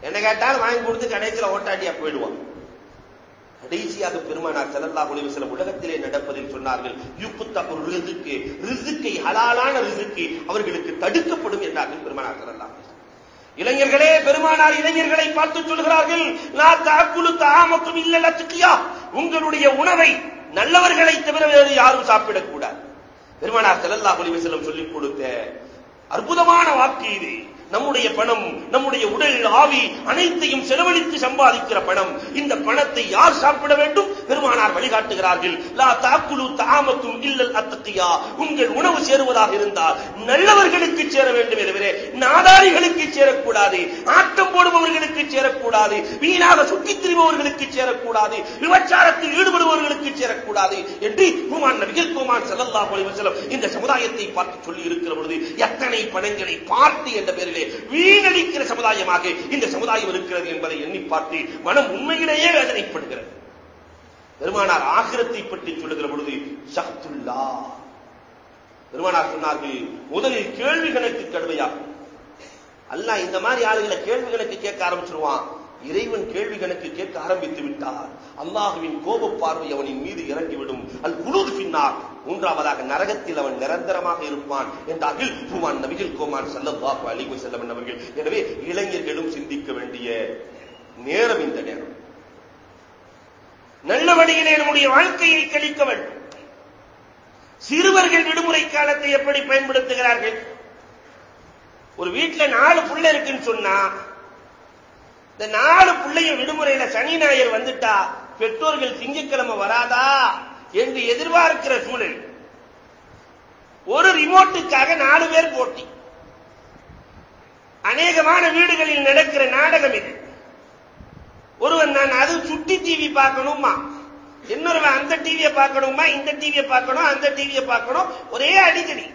A: என்ன கேட்டால் வாங்கி கொடுத்து கடைசியில் ஓட்டாட்டியா போயிடுவான். கடைசியாக பெருமானார் செல்லல்லா அலைஹி சில உலகத்திலே நடப்பதில் சொன்னார்கள் யுக்குத்த ஒரு ரிசுக்கு ரிசுக்கை ஹலாலான ரிசுக்கு அவர்களுக்கு தடுக்கப்படும் என்றார்கள் பெருமானார் செல்லல்லா இளைஞர்களே பெருமானார் இளைஞர்களை பார்த்து சொல்கிறார்கள் நான் தாக்குழு தாமக்கும் இல்ல லத்துக்கியா உங்களுடைய உணவை நல்லவர்களை தவிர வேறு யாரும் சாப்பிடக்கூடாது. பெருமானார் செல்லல்லா அலைஹி சொல்லிக் கொடுத்த அற்புதமான வாக்கு இது. நம்முடைய பணம் நம்முடைய உடல் ஆவி அனைத்தையும் செலவழித்து சம்பாதிக்கிற பணம். இந்த பணத்தை யார் சாப்பிட வேண்டும்? பெருமானார் வழிகாட்டுகிறார்கள். லா தாக்குழு தாமத்தும் இல்லல் அத்தத்தியா உங்கள் உணவு சேருவதாக இருந்தால் நல்லவர்களுக்கு சேர வேண்டும் எனவே நாதாரிகளுக்கு சேரக்கூடாது. ஆட்டம் போடுபவர்களுக்கு சேரக்கூடாது. வீணாக சுற்றித் திரிபவர்களுக்கு சேரக்கூடாது. விபச்சாரத்தில் ஈடுபடுபவர்களுக்கு சேரக்கூடாது என்று குமான் நபிகள் குமான் செல்லல்லா இந்த சமுதாயத்தை பார்த்து சொல்லி இருக்கிற பொழுது எத்தனை பணங்களை பார்த்து என்ற பேரில் வீணடிக்கிற சமுதாயமாக இந்த சமுதாயம் இருக்கிறது என்பதை எண்ணி பார்த்து மனம் உண்மையிலேயே வேதனைப்படுகிறது. பெருமானார் ஆகிரத்தை பற்றி சொல்லுகிற பொழுது சக்துல்லா பெருமானார் சொன்னார்கள் முதலில் கேள்வி கணக்கு கடுமையாகும் அல்ல இந்த மாதிரி ஆளுகளை கேள்வி கணக்கு கேட்க ஆரம்பிச்சிருவான். இறைவன் கேள்வி கணக்கு கேட்க ஆரம்பித்து விட்டார். அல்லாஹுவின் கோப பார்வை அவனின் மீது இறங்கிவிடும். அல் குழுது பின்னார் மூன்றாவதாக நரகத்தில் அவன் நிரந்தரமாக இருப்பான் என்றார்கள். குமான் நபிகள் கோமான் சல்லல்லாஹு அலிவு செல்லவன் அவர்கள். எனவே இளைஞர்களும் சிந்திக்க வேண்டிய நேரம் இந்த நேரம். நல்ல வழியிலே நம்முடைய வாழ்க்கையை கழிக்க வேண்டும். சிறுவர்கள் விடுமுறை காலத்தை எப்படி பயன்படுத்துகிறார்கள்? ஒரு வீட்டுல நாலு புள்ள இருக்குன்னு சொன்னா இந்த நாலு பிள்ளையும் விடுமுறையில சனி ஞாயிறு வந்துட்டா பெற்றோர்கள் திங்கட்கிழமை வராதா? என்று எதிர்பார்க்கிற சூழல். ஒரு ரிமோட்டுக்காக நாலு பேர் போட்டி. அநேகமான வீடுகளில் நடக்கிற நாடகம் இது. ஒருவன் நான் அது சுட்டி டிவி பார்க்கணுமா? இன்னொருவன் அந்த டிவியை பார்க்கணுமா? இந்த டிவியை பார்க்கணும் அந்த டிவியை பார்க்கணும். ஒரே அடிக்கடி.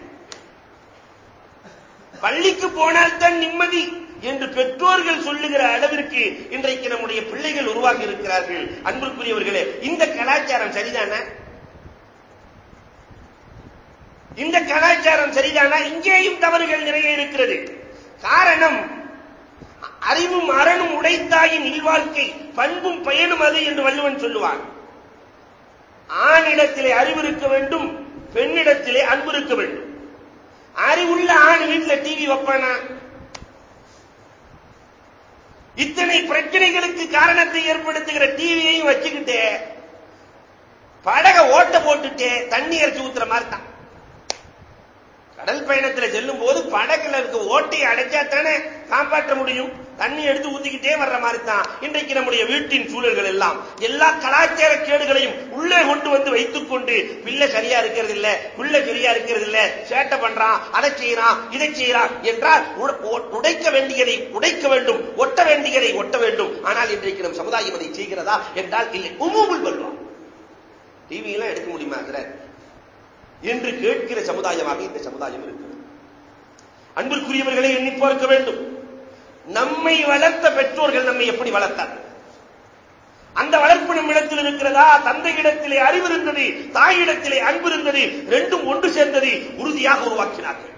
A: பள்ளிக்கு போனால்தான் நிம்மதி என்று பெற்றோர்கள் சொல்லுகிற அளவிற்கு இன்றைக்கு நம்முடைய பிள்ளைகள் உருவாகி இருக்கிறார்கள். அன்புக்குரியவர்களே இந்த கலாச்சாரம் சரிதானே? இந்த கலாச்சாரம் சரிதானா? இங்கேயும் தவறுகள் நிறைய இருக்கிறது. காரணம் அறிவும் அரணும் உடைத்தாயின் இல்வாழ்க்கை பண்பும் பயனும் அது என்று வள்ளுவன் சொல்லுவான். ஆணிடத்திலே அறிவு இருக்க வேண்டும் பெண்ணிடத்திலே அன்பு இருக்க வேண்டும். அறிவுள்ள ஆண் வீட்டில் டிவி வைப்பானா? இத்தனை பிரச்சனைகளுக்கு காரணத்தை ஏற்படுத்துகிற டிவியையும் வச்சுக்கிட்டு படக ஓட்ட போட்டுட்டு தண்ணி அரைச்சு ஊத்துற மாதிரி தான். கடல் பயணத்துல செல்லும் போது படகுல இருக்க ஓட்டையை அடைச்சா தானே காப்பாற்ற முடியும்? தண்ணி எடுத்து ஊத்திக்கிட்டே வர்ற மாதிரி தான் இன்றைக்கு நம்முடைய வீட்டின் சூழல்கள் எல்லாம். எல்லா கலாச்சார கேடுகளையும் உள்ளே கொண்டு வந்து வைத்துக் கொண்டு பிள்ளை சரியா இருக்கிறது இல்ல பிள்ளை சரியா இருக்கிறது இல்ல சேட்டை பண்றான் அதை செய்யறான் இதை செய்யறான் என்றால் உடைக்க வேண்டியதை உடைக்க வேண்டும் ஒட்ட வேண்டியதை ஒட்ட வேண்டும். ஆனால் இன்றைக்கு நம் சமுதாயம் அதை செய்கிறதா என்றால் இல்லை. உமுகுள் வருவான் டிவி எல்லாம் எடுக்க முடியுமா என்று கேட்கிற சமுதாயமாக இந்த சமுதாயம் இருக்கிறது. அன்பிற்குரியவர்களை எண்ணி பார்க்க வேண்டும். நம்மை வளர்த்த பெற்றோர்கள் நம்மை எப்படி வளர்த்தார்கள்? அந்த வளர்ப்பு நம்மிடத்தில் இருக்கிறதா? தந்தையிடத்திலே அறிவு இருந்தது தாயிடத்திலே அன்பு இருந்தது ரெண்டும் ஒன்று சேர்ந்தது உறுதியாக உருவாக்கினார்கள்.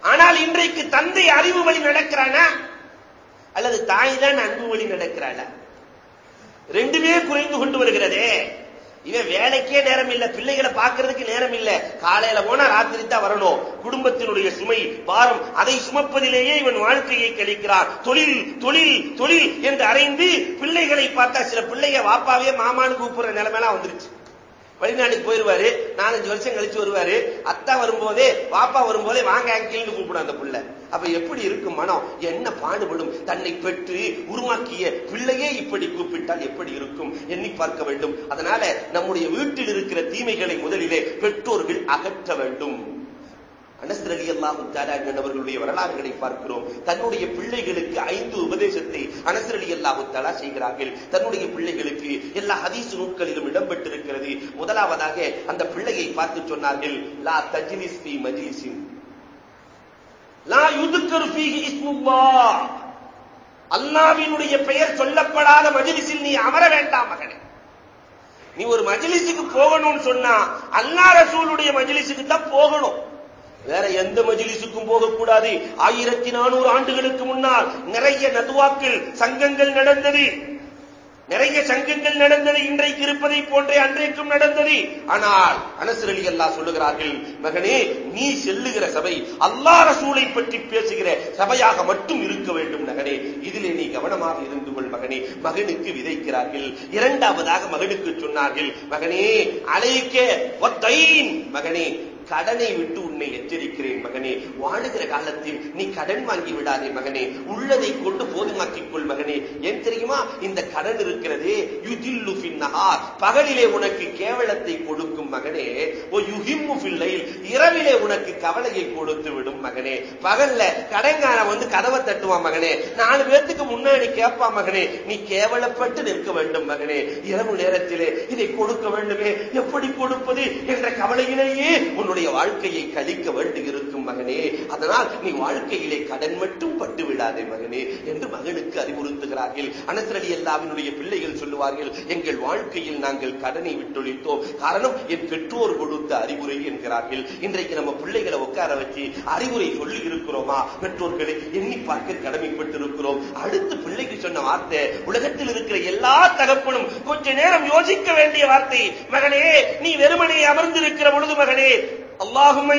A: ஆனால் இன்றைக்கு தந்தை அறிவு வழி நடக்கிறானா? அல்லது தாய் தான் அன்பு வழி நடக்கிறாளா? ரெண்டுமே குறைந்து கொண்டு வருகிறதே. இவன் வேலைக்கே நேரம் இல்ல பிள்ளைகளை பார்க்கறதுக்கு நேரம் இல்ல காலையில போனா ராத்திரி தான் வரணும். குடும்பத்தினுடைய சுமை பாரம். அதை சுமப்பதிலேயே இவன் வாழ்க்கையை கழிக்கிறான். தொழில் தொழில் தொழில் என்று அறைந்து பிள்ளைகளை பார்த்தா சில பிள்ளைய வாப்பாவே மாமான்னு கூப்பிடுற நிலைமையெல்லாம் வந்துருச்சு. வெளிநாட்டுக்கு போயிருவாரு. நாலஞ்சு வருஷம் கழிச்சு வருவாரு. அத்தா வரும்போதே வாப்பா வரும்போதே வாங்க அங்கிள்னு கூப்பிடும் அந்த பிள்ளை. அப்ப எப்படி இருக்கும் மனம்? என்ன பாடுபடும்? தன்னை பெற்று உருவாக்கிய பிள்ளையே இப்படி கூப்பிட்டால் எப்படி இருக்கும்? எண்ணி பார்க்க வேண்டும். அதனால நம்முடைய வீட்டில் இருக்கிற தீமைகளை முதலிலே பெற்றோர்கள் அகற்ற வேண்டும். அனஸ்திரலி அல்லாஹும் அல்லாஹு அவர்களுடைய வரலாறுகளை பார்க்கிறோம். தன்னுடைய பிள்ளைகளுக்கு ஐந்து உபதேசத்தை அனஸ்திரலி அல்லாஹு தாலா செய்கிறார்கள். தன்னுடைய பிள்ளைகளுக்கு எல்லா ஹதீசு நூட்களிலும் இடம்பெற்றிருக்கிறது. முதலாவதாக அந்த பிள்ளையை பார்த்து சொன்னார்கள் லா தஜ்லிஸ் மஜிலிசின் லா யுதுக்கரு ஃபீஹி இஸ்முல்லாஹ். அல்லாவினுடைய பெயர் சொல்லப்படாத மஜிலிசில் நீ அமர வேண்டாம் மகனே. நீ ஒரு மஜிலிசுக்கு போகணும்னு சொன்னா அல்லா ரசூலுடைய மஜ்லிஸுக்கு தான் போகணும். வேற எந்த மஜிலிசுக்கும் போகக்கூடாது. ஆயிரத்தி நானூறு ஆண்டுகளுக்கு முன்னால் நிறைய நதுவாக்கள் சங்கங்கள் நடந்தது. நிறைய சங்கங்கள் நடந்தது இன்றைக்கு இருப்பதை போன்றே அன்றைக்கும் நடந்தது. ஆனால் அனசுரலி அல்லா சொல்லுகிறார்கள் மகனே நீ செல்லுகிற சபை அல்லா ரசூலை பற்றி பேசுகிற சபையாக மட்டும் இருக்க வேண்டும் மகனே. இதிலே நீ கவனமாக இருந்து கொள் மகனே. மகனுக்கு விதைக்கிறார்கள். இரண்டாவதாக மகனுக்கு சொன்னார்கள் மகனே அலைக்க மகனே கடனை விட்டு உன்னை எச்சரிக்கிறேன் மகனே. வாழுகிற காலத்தில் நீ கடன் வாங்கி விடாதே மகனே. உள்ளதை கொண்டு போதுமாக்கிக் கொள் மகனே. ஏன் தெரியுமா? இந்த கடன் இருக்கிறதே யுதில்லு பின்னஹார் பகலிலே உனக்கு கேவலத்தை கொடுக்கும் மகனே. ஓ யுகிம்மு பிள்ளையில் இரவிலே உனக்கு கவலையை கொடுத்து விடும் மகனே. பகல்ல கடைங்காரன் வந்து கதவை தட்டுவான் மகனே. நாலு பேர்த்துக்கு முன்னாடி கேட்பான் மகனே. நீ கேவலப்பட்டு நிற்க வேண்டும் மகனே. இரவு நேரத்திலே இதை கொடுக்க வேண்டுமே. எப்படி கொடுப்பது என்ற கவலையிலேயே உன் உன்னுடைய வாழ்க்கையை கழிக்க வேண்டி இருக்கும் மகனே. அதனால் நீ வாழ்க்கையிலே கடன் மட்டும் பட்டு விடாதே மகனே என்று மகனுக்கு அறிவுறுத்துகிறார்கள். அனசரடி எல்லாவினுடைய பிள்ளைகள் சொல்லுவார்கள் எங்கள் வாழ்க்கையில் நாங்கள் கடனை விட்டொழித்தோம். காரணம் என் பெற்றோர் கொடுத்த அறிவுரை என்கிறார்கள். இன்றைக்கு நம்ம பிள்ளைகளை உட்கார வச்சு அறிவுரை சொல்லி இருக்கிறோமா பெற்றோர்களை எண்ணி பார்க்க கடமைப்பட்டிருக்கிறோம். அடுத்து பிள்ளைக்கு சொன்ன வார்த்தை உலகத்தில் இருக்கிற எல்லா தகப்பனும் கொஞ்ச நேரம் யோசிக்க வேண்டிய வார்த்தை. மகனே நீ வெறுமனே அமர்ந்திருக்கிற பொழுது மகனே அல்லாஹும்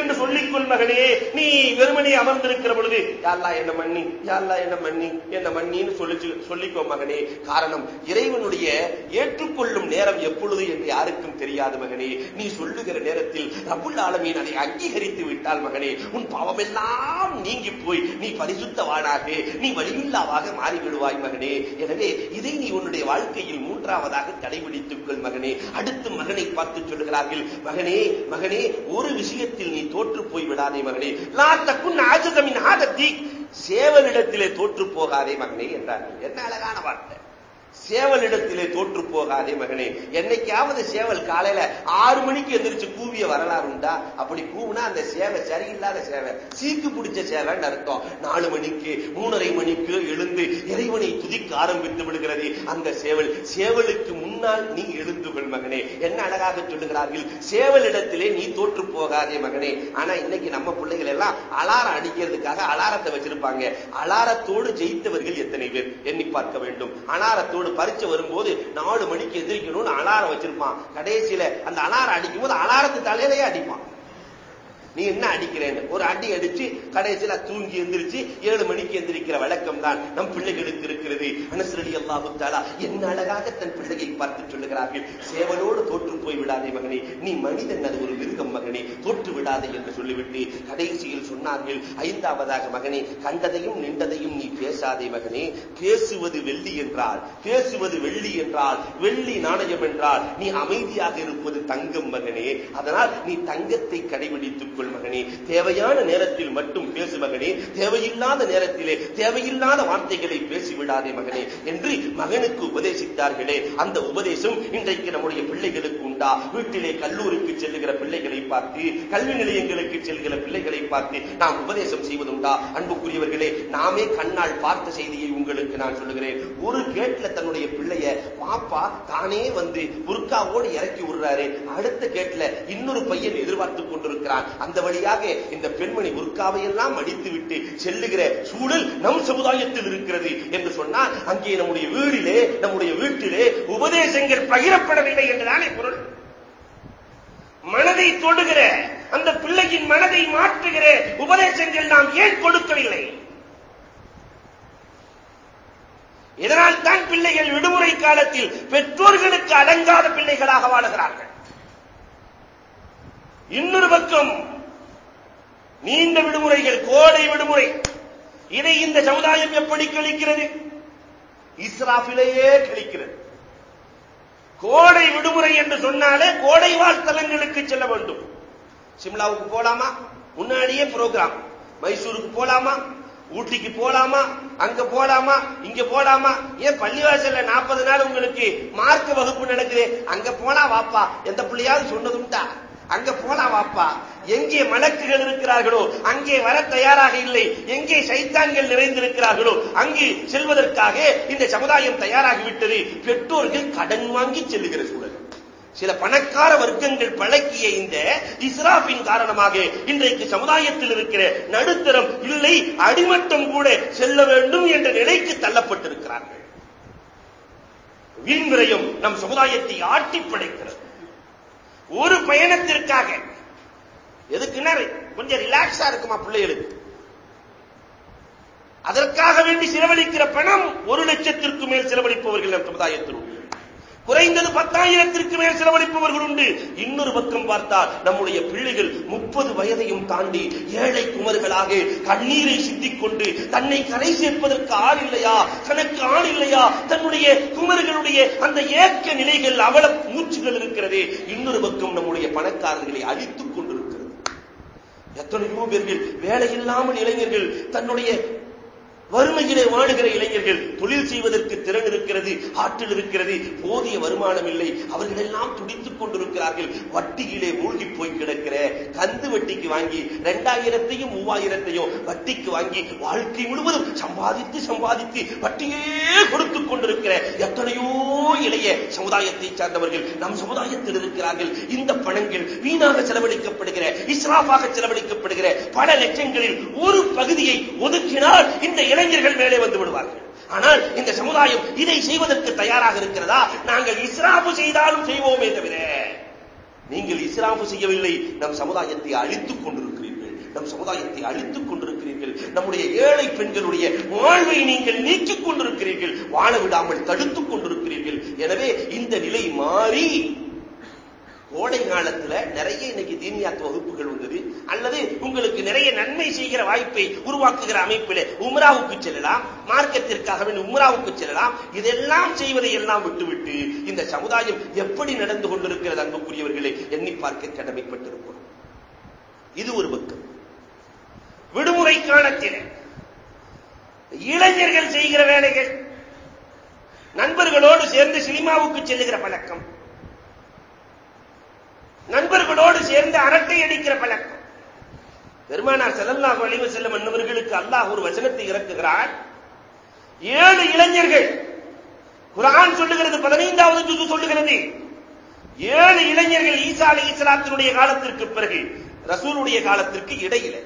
A: என்று சொல்லிக்கொள் மகனே. நீ வெறுமனே அமர்ந்திருக்கிற பொழுது யாழ்லா என்ன மன்னி யாழ்லா என்ன மன்னி என்ன மன்னின்னு சொல்லி சொல்லிக்கோ மகனே. காரணம் இறைவனுடைய ஏற்றுக்கொள்ளும் நேரம் எப்பொழுது என்று யாருக்கும் தெரியாது மகனே. நீ சொல்லுகிற நேரத்தில் ரபுல் ஆலமீன் அதை அங்கீகரித்து விட்டால் மகனே உன் பாவமெல்லாம் நீங்கி போய் நீ பரிசுத்தவானாக நீ வழியில்லாவாக மாறிவிடுவாய் மகனே. எனவே இதை நீ உன்னுடைய வாழ்க்கையில் மூன்றாவதாக கடைபிடித்துக் கொள் மகனே. அடுத்து மகனை பார்த்து சொல்லுகிறார்கள் மகனே மகனே ஒரு விஷயத்தில் நீ தோற்று போய் விடாதே மகனே. லா தக்குன் ஆஜதமின் ஆதத்தி சேவலிடத்திலே தோற்று போகாதே மகனே என்றார்கள். என்ன அழகான வார்த்தை. சேவலிடத்திலே தோற்று போகாதே மகனே. என்னைக்காவது சேவல் காலையில ஆறு மணிக்கு எந்திரிச்சு கூவிய வரலாறு உண்டா? அப்படி கூவுனா அந்த சேவை சரியில்லாத சேவை. சீக்கு பிடிச்ச சேவைன்னு அர்த்தம். நாலு மணிக்கு மூணரை மணிக்கு எழுந்து இறைவனை துதிக்க ஆரம்பித்து விடுகிறது அந்த சேவல். சேவலுக்கு முன்னால் நீ எழுந்து கொள் மகனே. என்ன அழகாக சொல்லுகிறார்கள். சேவலிடத்திலே நீ தோற்று போகாதே மகனே. ஆனா இன்னைக்கு நம்ம பிள்ளைகள் எல்லாம் அலாரம் அடிக்கிறதுக்காக அலாரத்தை வச்சிருப்பாங்க. அலாரத்தோடு ஜெயித்தவர்கள் எத்தனை பேர்? எண்ணி பார்க்க வேண்டும். அலாரத்தோடு பரீட்சை வரும்போது நாலு மணிக்கு எந்திரிக்கணும்னு அலாரம் வச்சிருப்பான். கடைசியில அந்த அலாரம் அடிக்கும் போது அலாரத்து தலையிலேயே அடிப்பான். நீ என்ன அடிக்கிறேன்னு? ஒரு அடி அடிச்சு கடைசியில தூங்கி எந்திரிச்சு ஏழு மணிக்கு எந்திரிக்கிற வழக்கம் தான் நம் பிள்ளைகளுக்கு இருக்கிறது. அனசரடி அல்லாஹு தாலா என்ன அழகாக தன் பிள்ளையை பார்த்து சொல்லுகிறார்கள். சேவலோடு தோற்று போய் விடாதே மகனே. நீ மனிதன் அது ஒரு மிருகம் மகனே. தோற்று விடாதே என்று சொல்லிவிட்டு கடைசியில் சொன்னார்கள். ஐந்தாவதாக மகனே கண்டதையும் நின்றதையும் நீ பேசாதே மகனே. பேசுவது வெள்ளி என்றால் பேசுவது வெள்ளி என்றால் வெள்ளி நாணயம் என்றால் நீ அமைதியாக இருப்பது தங்கம் மகனே. அதனால் நீ தங்கத்தை கடைபிடித்துக் கொள் மகனே. தேவையான நேரத்தில் மட்டும் பேசு மகனே. தேவையில்லாத நேரத்திலே தேவையில்லாத வார்த்தைகளை பேசிவிடாதே மகனே என்று மகனுக்கு உபதேசித்தார்களே. அந்த உபதேசம் இன்றைக்கு நம்முடைய பிள்ளைகளுக்கு உண்டா? வீட்டிலே கல்லூரிக்கு செல்லுகிற பிள்ளைகளை பார்த்து கல்வி நிலையங்களுக்கு செல்கிற பிள்ளைகளை பார்த்து நாம் உபதேசம் செய்வதுண்டா? அன்புக்குரியவர்களே நாமே கண்ணால் பார்த்த செய்தியை உங்களுக்கு நான் சொல்லுகிறேன். ஒரு கேட்ல தன்னுடைய பிள்ளைய பாப்பா தானே வந்து புர்காவோடு இறக்கி விடுறாரு. அடுத்த கேட்ல இன்னொரு பையன் எதிர்பார்த்துக் கொண்டிருக்கிறான். அந்த வழியாக இந்த பெண்மணி புர்காவை எல்லாம் அடித்து விட்டு செல்லுகிற சூழல் நம் சமுதாயத்தில் இருக்கிறது என்று சொன்னால் அங்கே நம்முடைய வீடிலே நம்முடைய வீட்டிலே உபதேசங்கள் பகிரப்படவில்லை என்றுதானே பொருள். மனதை தொடுகிற அந்த பிள்ளையின் மனதை மாற்றுகிற உபதேசங்கள் நாம் ஏன் கொடுக்கவில்லை? இதனால் தான் பிள்ளைகள் விடுமுறை காலத்தில் பெற்றோர்களுக்கு அடங்காத பிள்ளைகளாக வாழுகிறார்கள். இன்னொரு பக்கம் நீண்ட விடுமுறைகள் கோடை விடுமுறை. இதை இந்த சமுதாயம் எப்படி கழிக்கிறது? இஸ்ராஃபிலேயே கழிக்கிறது. கோடை விடுமுறை என்று சொன்னாலே கோடை வாழ்த்தலங்களுக்கு செல்ல வேண்டும். சிம்லாவுக்கு போலாமா? முன்னாடியே புரோகிராம் மைசூருக்கு போலாமா? ஊட்டிக்கு போலாமா? அங்க போலாமா? இங்க போலாமா? ஏன் பள்ளிவாசல்ல நாற்பது நாள் உங்களுக்கு மார்க்க வகுப்பு நடக்குது? அங்க போனா வாப்பா. எந்த பிள்ளையாவது சொன்னதுண்டா அங்க போனா வாப்பா. எங்கே மலக்குகள் இருக்கிறார்களோ அங்கே வர தயாராக இல்லை. எங்கே சைத்தான்கள் நிறைந்திருக்கிறார்களோ அங்கு செல்வதற்காக இந்த சமுதாயம் தயாராகிவிட்டது. பெற்றோர்கள் கடன் வாங்கி செல்லுகிற சூழல். சில பணக்கார வர்க்கங்கள் பழக்கிய இந்த இஸ்ராஃபின் காரணமாக இன்றைக்கு சமுதாயத்தில் இருக்கிற நடுத்தரம் இல்லை அடிமட்டம் கூட செல்ல வேண்டும் என்ற நிலைக்கு தள்ளப்பட்டிருக்கிறார்கள். வீண்முறையும் நம் சமுதாயத்தை ஆட்டி படைக்கிறது. ஒரு பயணத்திற்காக எதுக்குன்னா கொஞ்சம் ரிலாக்ஸா இருக்குமா பிள்ளைகளுக்கு? அதற்காக வேண்டி செலவழிக்கிற பணம் ஒரு லட்சத்திற்கு மேல் செலவழிப்பவர்கள் நம் சமுதாயத்தில் உண்டு. குறைந்தது பத்தாயிரத்திற்கு மேல் செலவழிப்பவர்கள் உண்டு. இன்னொரு பக்கம் பார்த்தால் நம்முடைய பிள்ளைகள் முப்பது வயதையும் தாண்டி ஏழை குமர்களாக கண்ணீரை சிந்திக் கொண்டு தன்னை கரை சேர்ப்பதற்கு ஆள் இல்லையா? தனக்கு ஆள் இல்லையா? தன்னுடைய குமர்களுடைய அந்த ஏக்க நிலைகள் அவல மூச்சுகள் இருக்கிறது. இன்னொரு பக்கம் நம்முடைய பணக்காரர்களை அழித்துக் கொண்டிருக்கிறது. எத்தனையோ பேர்கள் வேலை இல்லாமல் இளைஞர்கள் தன்னுடைய வறுமையிலே வாழுகிற இளைஞர்கள் தொழில் செய்வதற்கு திறன் இருக்கிறது ஆற்றல் இருக்கிறது போதிய வருமானம் இல்லை. அவர்கள் எல்லாம் துடித்துக் கொண்டிருக்கிறார்கள். வட்டியிலே மூழ்கி போய் கிடக்கிற கந்து வட்டிக்கு வாங்கி இரண்டாயிரத்தையும் மூவாயிரத்தையும் வட்டிக்கு வாங்கி வாழ்க்கை முழுவதும் சம்பாதித்து சம்பாதித்து வட்டியே கொடுத்துக் கொண்டிருக்கிற எத்தனையோ இளைய சமுதாயத்தை சார்ந்தவர்கள் நம் சமுதாயத்தில் இருக்கிறார்கள். இந்த பணங்கள் வீணாக செலவழிக்கப்படுகிற இஸ்ராஃபாக செலவழிக்கப்படுகிற பல லட்சங்களில் ஒரு பகுதியை ஒதுக்கினால் இந்த இளைஞர்கள் மேலே வந்து விடுவார்கள். ஆனால் இந்த சமுதாயம் இதை செய்வதற்கு தயாராக இருக்கிறதா? நாங்கள் இஸ்ராபு செய்தாலும் செய்வோமே தவிர நீங்கள் இஸ்ராபு செய்யவில்லை. நம் சமுதாயத்தை அழித்துக் கொண்டிருக்கிறீர்கள். நம் சமுதாயத்தை அழித்துக் கொண்டிருக்கிறீர்கள். நம்முடைய ஏழை பெண்களுடைய வாழ்வை நீங்கள் நீக்கிக் கொண்டிருக்கிறீர்கள். வாழ விடாமல் தடுத்துக் கொண்டிருக்கிறீர்கள். எனவே இந்த நிலை மாறி கோடை காலத்துல நிறைய இன்னைக்கு தீனியாத்து வகுப்புகள் வந்தது அல்லது உங்களுக்கு நிறைய நன்மை செய்கிற வாய்ப்பை உருவாக்குகிற அமைப்பில் உம்ராவுக்கு செல்லலாம். மார்க்கத்திற்காக உம்ராவுக்கு செல்லலாம். இதெல்லாம் செய்வதை எல்லாம் விட்டுவிட்டு இந்த சமுதாயம் எப்படி நடந்து கொண்டிருக்கிறது அன்புக்குரியவர்களை எண்ணி பார்க்க கடமைப்பட்டிருக்கிறோம். இது ஒரு பக்கம். விடுமுறை காலத்தில் இளைஞர்கள் செய்கிற வேலைகள் நண்பர்களோடு சேர்ந்து சினிமாவுக்கு செல்லுகிற பழக்கம் நண்பர்களோடு சேர்ந்து அரட்டை அடிக்கிற பழக்கம். பெருமானார் செல்லல்லாஹு அலைஹி செல்லும் அன்னவர்களுக்கு அல்லாஹ் ஒரு வசனத்தை இறக்குகிறார். ஏழு இளைஞர்கள் குரான் சொல்லுகிறது பதினைந்தாவது ஜுது சொல்லுகிறது. ஏழு இளைஞர்கள் ஈசா அலி இஸ்லாத்தினுடைய காலத்திற்கு பிறகு ரசூலுடைய காலத்திற்கு இடையில.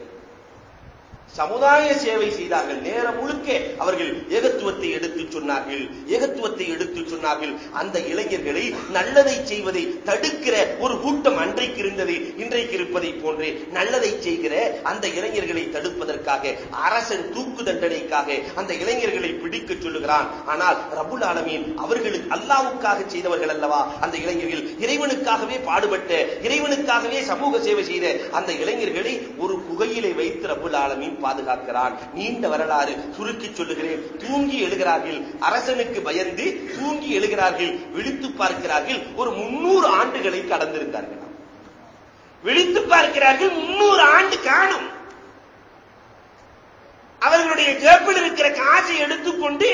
A: சமுதாய சேவை செய்தார்கள். நேரம் முழுக்க அவர்கள் ஏகத்துவத்தை எடுத்துச் சொன்னார்கள். ஏகத்துவத்தை எடுத்துச் சொன்னார்கள். அந்த இளைஞர்களை நல்லதை செய்வதை தடுக்கிற ஒரு கூட்டம் அன்றைக்கு இருந்தது இன்றைக்கு இருப்பதை போன்றே நல்லதை செய்கிற அந்த இளைஞர்களை தடுப்பதற்காக அரசன் தூக்கு தண்டனைக்காக அந்த இளைஞர்களை பிடிக்க சொல்லுகிறான். ஆனால் ரபுல் ஆலமீன் அவர்களுக்கு அல்லாவுக்காக செய்தவர்கள் அல்லவா? அந்த இளைஞர்கள் இறைவனுக்காகவே பாடுபட்ட இறைவனுக்காகவே சமூக சேவை செய்த அந்த இளைஞர்களை ஒரு குகையிலே வைத்து ரபுல் ஆலமீன் பாதுகாக்கிறான். நீண்ட வரலாறு சுருக்கி சொல்லுகிறேன். தூங்கி எழுகிறார்கள். அரசனுக்கு பயந்து தூங்கி எழுகிறார்கள். விழித்து பார்க்கிறார்கள். ஒரு முன்னூறு ஆண்டுகளை கடந்திருந்தார்கள். விழித்து பார்க்கிறார்கள். முன்னூறு ஆண்டு காணும் அவர்களுடைய ஜேப்பில் இருக்கிற காசை எடுத்துக்கொண்டு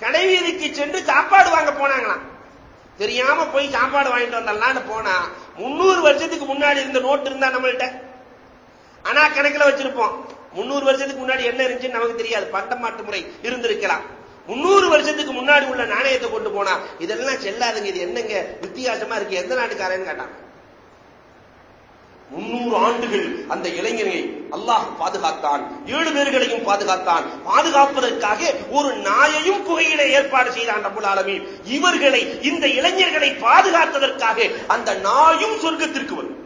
A: கடைவீதிக்கு சென்று சாப்பாடு வாங்க போனாங்களாம். தெரியாம போய் சாப்பாடு வாங்கிட்டு வந்தலான்னு போனா முன்னூறு வருஷத்துக்கு முன்னாடி இருந்த நோட்டு இருந்தா நம்மள்கிட்ட ஆனா கணக்கில் வச்சிருப்போம். முன்னூறு வருஷத்துக்கு முன்னாடி என்ன இருந்துச்சுன்னு நமக்கு தெரியாது. பண்டமாட்டு முறை இருந்திருக்கலாம். முன்னூறு வருஷத்துக்கு முன்னாடி உள்ள நாணயத்தை கொண்டு போனா இதெல்லாம் செல்லாதுங்க. இது என்னங்க? வித்தியாசமா இருக்கு. எந்த நாட்டுக்காரன்னு கேட்டான். முன்னூறு ஆண்டுகள் அந்த இளைஞனை அல்லாஹ் பாதுகாத்தான். ஏழு பேர்களையும் பாதுகாத்தான். பாதுகாப்பதற்காக ஒரு நாயையும் குகையில ஏற்பாடு செய்தான் ரபுல் ஆலமீன். இவர்களை இந்த இளைஞர்களை பாதுகாத்ததற்காக அந்த நாயும் சொர்க்கத்திற்கு வரும்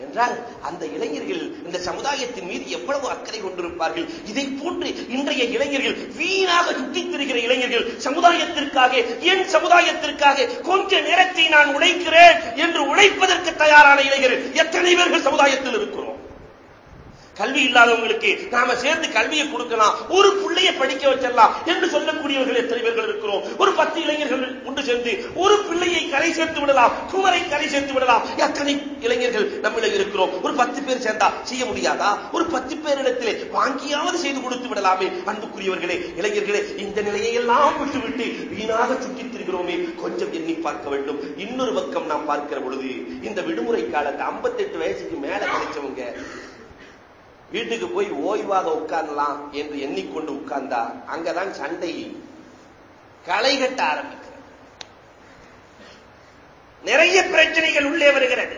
A: என்றால் அந்த இளைஞர்கள் இந்த சமுதாயத்தின் மீது எவ்வளவு அக்கறை கொண்டிருப்பார்கள்? இதை போன்று இன்றைய இளைஞர்கள் வீணாக சுற்றித் திரிகிற இளைஞர்கள் சமுதாயத்திற்காக என் சமுதாயத்திற்காக கொஞ்ச நேரத்தை நான் உழைக்கிறேன் என்று உழைப்பதற்கு தயாரான இளைஞர்கள் எத்தனை பேர்கள் சமுதாயத்தில் இருக்கிறோம்? கல்வி இல்லாதவங்களுக்கு நாம சேர்ந்து கல்வியை கொடுக்கலாம் ஒரு பிள்ளைய படிக்க வச்சிடலாம் என்று சொல்லக்கூடியவர்கள் எத்தனை பேர்கள் இருக்கிறோம்? ஒரு பத்து இளைஞர்கள் ஒன்று சேர்ந்து ஒரு பிள்ளையை கரை சேர்த்து விடலாம் குமரை கரை சேர்த்து விடலாம். எத்தனை இளைஞர்கள் நம்மிடம் இருக்கிறோம்? ஒரு பத்து பேர் சேர்ந்தா செய்ய முடியாதா? ஒரு பத்து பேரிடத்திலே வாங்கியாவது செய்து கொடுத்து விடலாமே. அன்புக்குரியவர்களே இளைஞர்களே இந்த நிலையை எல்லாம் விட்டுவிட்டு வீணாக சுற்றித் திரிகிறோமே. கொஞ்சம் எண்ணி பார்க்க வேண்டும். இன்னொரு பக்கம் நாம் பார்க்கிற பொழுது இந்த விடுமுறை காலத்தை ஐம்பத்தெட்டு வயசுக்கு மேல கிடைச்சவங்க வீட்டுக்கு போய் ஓய்வாக உட்கார்லாம் என்று எண்ணிக்கொண்டு உட்கார்ந்தா அங்கதான் சண்டை களை கட்ட ஆரம்பிக்கிறது. நிறைய பிரச்சனைகள் உள்ளே வருகிறது.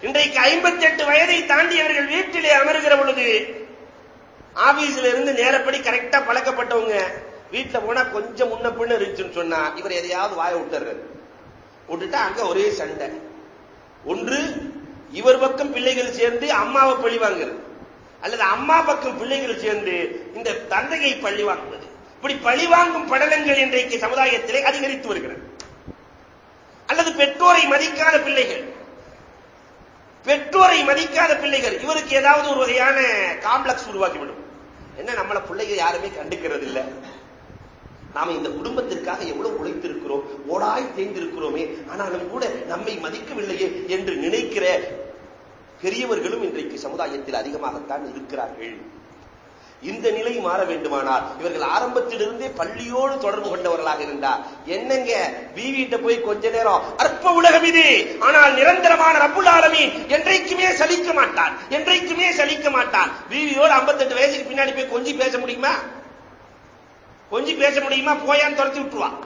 A: இன்றைக்கு ஐம்பத்தி எட்டு வயதை தாண்டியவர்கள் வீட்டிலே அமருகிற பொழுது ஆபீஸ்ல இருந்து நேரப்படி கரெக்டா பழக்கப்பட்டவங்க வீட்டுல போனா கொஞ்சம் முன்ன பின்ன இருந்துச்சுன்னு சொன்னா இவர் எதையாவது வாய விட்டுறது விட்டுட்டா அங்க ஒரே சண்டை. ஒன்று இவர் பக்கம் பிள்ளைகள் சேர்ந்து அம்மாவை பழி வாங்குறது. அல்லது அம்மா பக்கம் பிள்ளைகள் சேர்ந்து இந்த தந்தையை பழி வாங்குவது. இப்படி பழி வாங்கும் படலங்கள் இன்றைக்கு சமுதாயத்திலே அதிகரித்து வருகிறது. அல்லது பெற்றோரை மதிக்காத பிள்ளைகள். பெற்றோரை மதிக்காத பிள்ளைகள். இவருக்கு ஏதாவது ஒரு வகையான காம்ப்ளெக்ஸ் உருவாக்கிவிடும் என்ன நம்மள பிள்ளைங்க யாருமே கண்டுக்கிறது இல்லை நாம இந்த குடும்பத்திற்காக எவ்வளவு உழைத்திருக்கிறோம். ஓடாய் தேய்ந்திருக்கிறோமே. ஆனாலும் கூட நம்மை மதிக்கவில்லையே என்று நினைக்கிற பெரியவர்களும் இன்றைக்கு சமுதாயத்தில் அதிகமாகத்தான் இருக்கிறார்கள். இந்த நிலை மாற வேண்டுமானால் இவர்கள் ஆரம்பத்திலிருந்தே பள்ளியோடு தொடர்பு கொண்டவர்களாக இருந்தார் என்னங்க வீவிட்ட போய் கொஞ்ச நேரம் அற்ப உலகம் இது. ஆனால் நிரந்தரமான ரப்புல் ஆலமி என்றைக்குமே சலிக்க மாட்டான். என்றைக்குமே சலிக்க மாட்டான். வீவியோடு ஐம்பத்தெட்டு வயசுக்கு பின்னாடி போய் கொஞ்சி பேச முடியுமா? கொஞ்சி பேச முடியுமா? போயான்னு துரத்தி விட்டுருவான்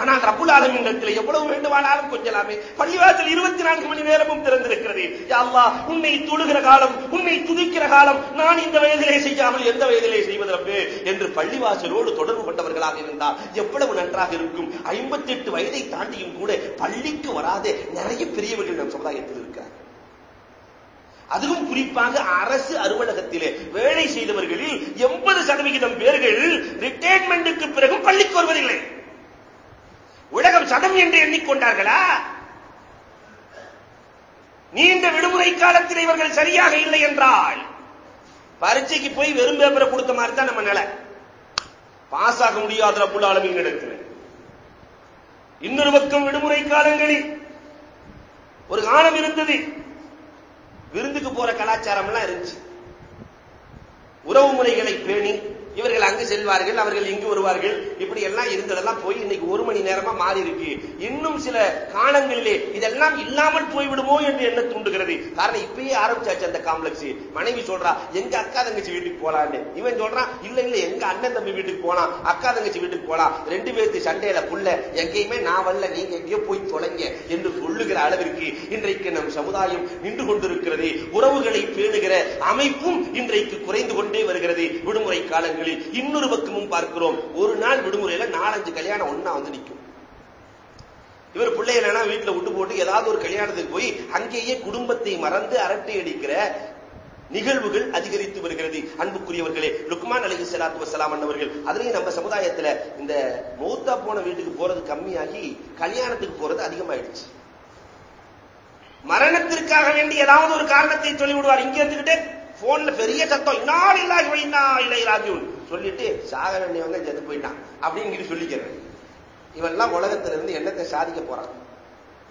A: ஆனால் ரபுல் ஆலமின் எவ்வளவு வேண்டுமானாலும் கொஞ்சலாமே. பள்ளிவாசல் இருபத்தி நான்கு மணி நேரமும் திறந்திருக்கிறது. அல்லா உன்னை தொழுகிற காலம் உன்னை துதிக்கிற காலம் நான் இந்த வயதிலே செய்யாமல் எந்த வயதிலே செய்வது என்று பள்ளிவாசலோடு தொடர்பு கொண்டவர்களாக இருந்தால் எவ்வளவு நன்றாக இருக்கும். ஐம்பத்தி எட்டு வயதை தாண்டியும் கூட பள்ளிக்கு வராத நிறைய பெரியவர்கள் நம் சமுதாயத்தில் இருக்கிறார் அதுவும் குறிப்பாக அரசு அலுவலகத்திலே வேலை செய்தவர்களில் எண்பது சதவிகிதம் பேர்கள் ரிட்டையர்மெண்ட்டுக்கு பிறகும் பள்ளிக்கு வருவதில்லை. உலகம் சதம் என்று எண்ணிக்கொண்டார்களா? நீண்ட விடுமுறை காலத்தில் இவர்கள் சரியாக இல்லை என்றால் பரீட்சைக்கு போய் வெறும் பேப்பரை கொடுத்த மாதிரி தான் நம்ம நிலை. பாஸ் ஆக முடியாத ரப்புல் ஆலமின் இடத்துல இன்னொரு பக்கம் விடுமுறை காலங்களில் ஒரு காலம் இருந்தது. விருந்துக்கு போற கலாச்சாரம் எல்லாம் இருந்துச்சு. உறவு முறைகளை பேணி இவர்கள் அங்கு செல்வார்கள் அவர்கள் இங்கு வருவார்கள். இப்படி எல்லாம் இருந்ததெல்லாம் போய் இன்னைக்கு ஒரு மணி நேரமா மாறி இருக்கு. இன்னும் சில காலங்களிலே இதெல்லாம் இல்லாமல் போய்விடுமோ என்று என்ன தூண்டுகிறது. காரணம் இப்பயே ஆரம்பிச்சாச்சு அந்த காம்ப்ளெக்ஸ் மனைவி சொல்றா எங்க அக்கா தங்கச்சி வீட்டுக்கு போலான்னு. இவன் சொல்றான் இல்ல இல்ல எங்க அண்ணன் தம்பி வீட்டுக்கு போலாம் அக்கா தங்கச்சி வீட்டுக்கு போலாம். ரெண்டு பேருக்கு சண்டையில புள்ள எங்கேயுமே நான் வரல நீங்க எங்கேயோ போய் தொலைங்க என்று சொல்லுகிற அளவிற்கு இன்றைக்கு நம் சமுதாயம் நின்று கொண்டிருக்கிறது. உறவுகளை பேணுகிற அமைப்பும் இன்றைக்கு குறைந்து கொண்டே வருகிறது. விடுமுறை காலங்கள் விடுமுறைகளில் இன்னொரு பக்கமும் பார்க்கிறோம். ஒரு நாள் விடுமுறையில நாலஞ்சு கல்யாணம் ஒன்னா வந்து நிற்கும். இவர் பிள்ளைகளா வீட்டுல விட்டு போட்டு ஏதாவது ஒரு கல்யாணத்துக்கு போய் அங்கேயே குடும்பத்தை மறந்து அரட்டை அடிக்கிற நிகழ்வுகள் அதிகரித்து வருகிறது. அன்புக்குரியவர்களே லுக்மான் அலி சலாத்து வசலாம் அண்ணவர்கள் அதுலயும் நம்ம சமுதாயத்துல இந்த மௌத்தா போன வீட்டுக்கு போறது கம்மியாகி கல்யாணத்துக்கு போறது அதிகமாயிடுச்சு. மரணத்திற்காக வேண்டி ஏதாவது ஒரு காரணத்தை சொல்லிவிடுவார். இங்க இருந்துகிட்டே போன்ல பெரிய சத்தம். இன்னால் இல்லாஹி இன்னா இல்லை ராஜூன் சொல்லிட்டு சாக வேண்டியவங்க செத்து போயிட்டான். அப்படின்னு சொல்லிக்கிறேன் இவெல்லாம் உலகத்திலிருந்து இருந்து என்னத்தை சாதிக்க போறான்?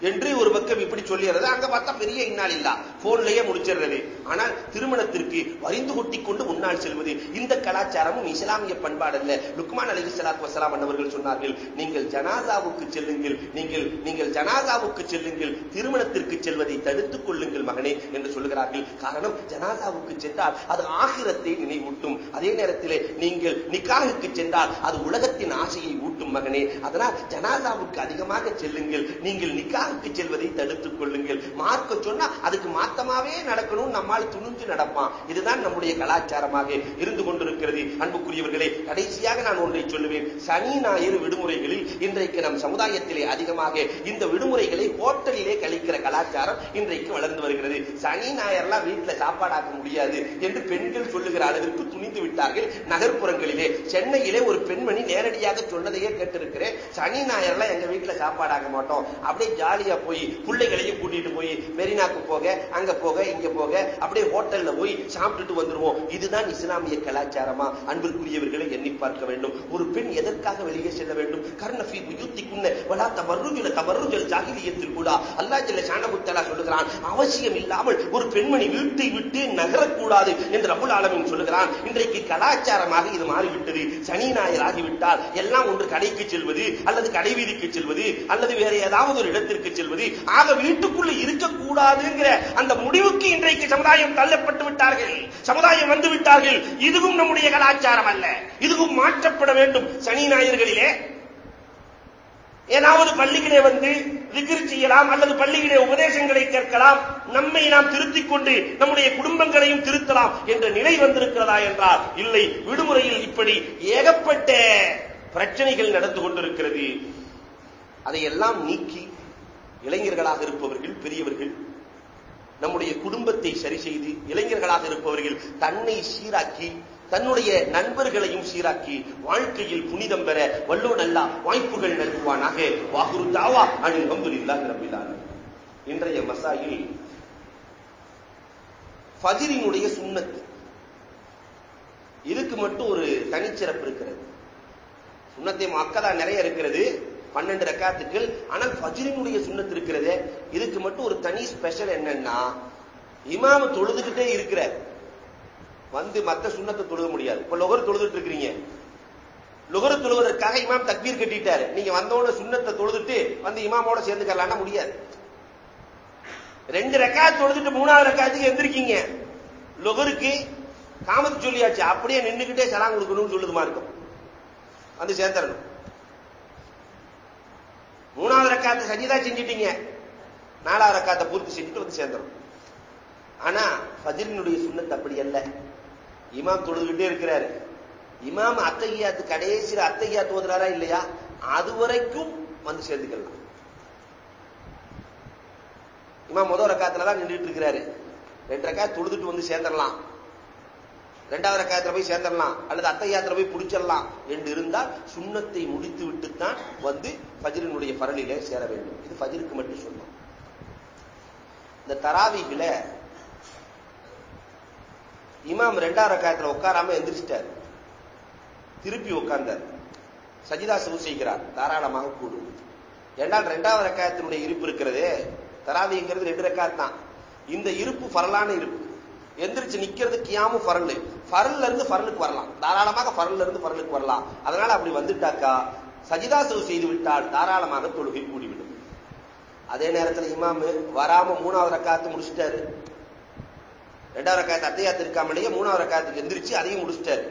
A: என்று ஒரு பக்கம் இப்படி சொல்லிடுறது அங்க பார்த்தா பெரிய இன்னால் இல்லா. போன்லயே முடிச்சிடுறது. ஆனால் திருமணத்திற்கு வரிந்து கொட்டி கொண்டு முன்னால் செல்வது இந்த கலாச்சாரமும் இஸ்லாமிய பண்பாடு அல்ல லுக்மான் அலி சலாத் வசலாம் அவர்கள் சொன்னார்கள் நீங்கள் ஜனாசாவுக்கு செல்லுங்கள் நீங்கள் நீங்கள் ஜனாசாவுக்கு செல்லுங்கள் திருமணத்திற்கு செல்வதை தடுத்துக் கொள்ளுங்கள் மகனே என்று சொல்லுகிறார்கள். காரணம் ஜனாசாவுக்கு சென்றால் அது ஆகிரத்தை நினைவூட்டும். அதே நேரத்திலே நீங்கள் நிக்காகுக்கு சென்றால் அது உலகத்தின் ஆசையை ஊட்டும் மகனே. அதனால் ஜனாசாவுக்கு அதிகமாக செல்லுங்கள் நீங்கள் நிக்கா மார்க்கு செல்வதை தடுத்துக் கொள்ளுங்கள். மார்க்க சொன்னா அதுக்கு மாத்தமாவே நடக்கணும் நம்மால் துணிஞ்சு நடப்பான். இதுதான் நம்முடைய கலாச்சாரமாக இருந்து கொண்டிருக்கிறது. அன்புக்குரியவர்களே கடைசியாக நான் ஒன்றை சொல்லுவேன். சனி ஞாயிறு விடுமுறைகளில் இன்றைக்கு நம் சமுதாயத்திலே அதிகமாக இந்த விடுமுறைகளை ஹோட்டலிலே கழிக்கிற கலாச்சாரம் இன்றைக்கு வளர்ந்து வருகிறது. சனி ஞாயிறெல்லாம் வீட்டில் சாப்பாடாக்க முடியாது என்று பெண்கள் சொல்லுகிற அளவிற்கு துணிந்து விட்டார்கள் நகர்ப்புறங்களிலே. சென்னையிலே ஒரு பெண்மணி நேரடியாக சொன்னதையே கேட்டிருக்கிறேன். சனி ஞாயிறெல்லாம் எங்க வீட்டில் சாப்பாடாக்க மாட்டோம். அப்படியே ஜாலியா போய் பிள்ளைகளையும் கூட்டிட்டு போய் மெரினாக்கு போக அங்க போக இங்க போக அப்படியே ஹோட்டல்ல போய் சாப்பிட்டுட்டு வந்துருவோம். இதுதான் இஸ்லாமிய கலாச்சாரமா? அன்பிற்குரியவர்களை எண்ணி பார்க்க வேண்டும். ஒரு பெண் எதற்காக வெளியே செல்ல வேண்டும்? கர்ணபி உயுத்திக்குன்ன வலா தவறுஜல் ஜாகிலியத்தில் கூட அல்லா ஜல்ல சாணகுத்தலா சொல்லுகிறான் அவசியம் இல்லாமல் ஒரு பெண்மணி வீட்டை விட்டு நகரக்கூடாது என்று அபுல் ஆலமின் சொல்லுகிறான். இன்றைக்கு கலாச்சாரமாக இது மாறிவிட்டது. சனி ஞாயிறு ஆகிவிட்டால் எல்லாம் ஒன்று கடைக்கு செல்வது அல்லது கடைவீதிக்கு செல்வது அல்லது வேற ஏதாவது ஒரு இடத்திற்கு செல்வது. ஆக வீட்டுக்குள்ள இருக்கக்கூடாதுங்கிற அந்த முடிவுக்கு இன்றைக்கு சமுதாயம் தள்ளப்பட்டு விட்டார்கள். சமுதாயம் வந்து விட்டார்கள். இதுவும் நம்முடைய கலாச்சாரம் அல்ல. இதுவும் மாற்றப்பட வேண்டும் சனி ஞாயிறுகளிலே. ஏதாவது பள்ளிகளே வந்து விக்கிரி செய்யலாம் அல்லது பள்ளிகளே உபதேசங்களை கேட்கலாம். நம்மை நாம் திருத்திக் கொண்டு நம்முடைய குடும்பங்களையும் திருத்தலாம் என்ற நிலை வந்திருக்கிறதா என்றால் இல்லை. விடுமுறையில் இப்படி ஏகப்பட்ட பிரச்சனைகள் நடந்து கொண்டிருக்கிறது. அதையெல்லாம் நீக்கி இளைஞர்களாக இருப்பவர்கள் பெரியவர்கள் நம்முடைய குடும்பத்தை சரி செய்து இளைஞர்களாக இருப்பவர்கள் தன்னை சீராக்கி தன்னுடைய நண்பர்களையும் சீராக்கி வாழ்க்கையில் புனிதம் பெற வல்லோ நல்லா வாய்ப்புகள் நல்குவானாக. வாகுரு தாவா அணி அம்புரில்லா ரபிலான இன்றைய மசாயில் ஃபஜிரினுடைய சுண்ணத்து இதுக்கு மட்டும் ஒரு தனிச்சிறப்பு இருக்கிறது. சுண்ணத்தை மக்களா நிறைய இருக்கிறது. பன்னெண்டு ரக்காத்துக்கள் ஆனால் ஃபஜ்ரினுடைய சுண்ணத்து இருக்கிறது. இதுக்கு மட்டும் ஒரு தனி ஸ்பெஷல் என்னன்னா இமாம தொழுதுகிட்டே இருக்கிறார். வந்து மத்த சுண்ணத்தை தொழுக முடியாது. இப்ப லொகர் தொழுதுட்டு இருக்கிறீங்க. லுகரு தொழுவதற்காக இமாம் தக்பீர் கட்டிட்டாரு. நீங்க வந்தோட சுண்ணத்தை தொழுதுட்டு வந்து இமாமோட சேர்ந்துக்கலாம்னா முடியாது. ரெண்டு ரெக்காயத் தொழுதுட்டு மூணாவது ரெக்காயத்துக்கு எந்திருக்கீங்க. லுகருக்கு காமத்து சொல்லியாச்சு. அப்படியே நின்றுகிட்டே சலாம் கொடுக்கணும்னு சொல்லுதுமா இருக்கும் வந்து சேர்ந்துடணும். மூணாவது ரக்காத்தை சஜிதா செஞ்சிட்டீங்க. நாலாவது ரக்காத்தை பூர்த்தி செஞ்சுட்டு வந்து சேர்ந்துடும் ஆனா ஃபஜிலினுடைய சுண்ணத் அப்படி அல்ல. இமாம் தொழுதுகிட்டே இருக்கிறாரு. இமாம் அத்தகையாத்து கடைசியில் அத்தகையாத்து ஓதுறாரா இல்லையா? அது வரைக்கும் வந்து சேர்ந்துக்கலாம். இமாம் முதல் ரக்காத்துல தான் நின்றுட்டு இருக்கிறாரு. ரெண்டு ரக்கா தொழுதுட்டு வந்து சேர்ந்துடலாம் ரெண்டாவது ரக்காயத்துல போய் சேர்ந்துடலாம் அல்லது அத்தையாத்திர போய் பிடிச்சிடலாம் என்று இருந்தால் சுண்ணத்தை முடித்து விட்டுத்தான் வந்து ஃபஜிரினுடைய பரலிலே சேர வேண்டும். இது ஃபஜிலுக்கு மட்டும் சொன்னோம் இந்த தராவிகளை இமாம் ரெண்டாவது ரக்காயத்துல உட்காராம எந்திரிச்சிட்டார். திருப்பி உட்கார்ந்தார். சஜிதா சவு செய்கிறார். தாராளமாக கூடும் ஏன்னால் ரெண்டாவது ரக்காயத்தினுடைய இருப்பு இருக்கிறது. தராவிங்கிறது ரெண்டு ரக்காத் தான் இந்த இருப்பு பரலான இருப்பு. எந்திரிச்சு நிக்கிறது கியாமும் ஃபரல். ஃபரல்ல இருந்து ஃபரலுக்கு வரலாம். தாராளமாக ஃபரல்ல இருந்து ஃபரலுக்கு வரலாம். அதனால அப்படி வந்துட்டாக்கா சஜிதா சவு செய்து விட்டால் தாராளமாக தொழுகை கூடிவிடும். அதே நேரத்தில் இமாமு வராம மூணாவது ரக்காத்து முடிச்சிட்டாரு. ரெண்டாவது ரக்காயத்து அத்தையாத்து இருக்காமலேயே மூணாவது ரக்காயத்துக்கு எந்திரிச்சு அதையும் முடிச்சிட்டாரு.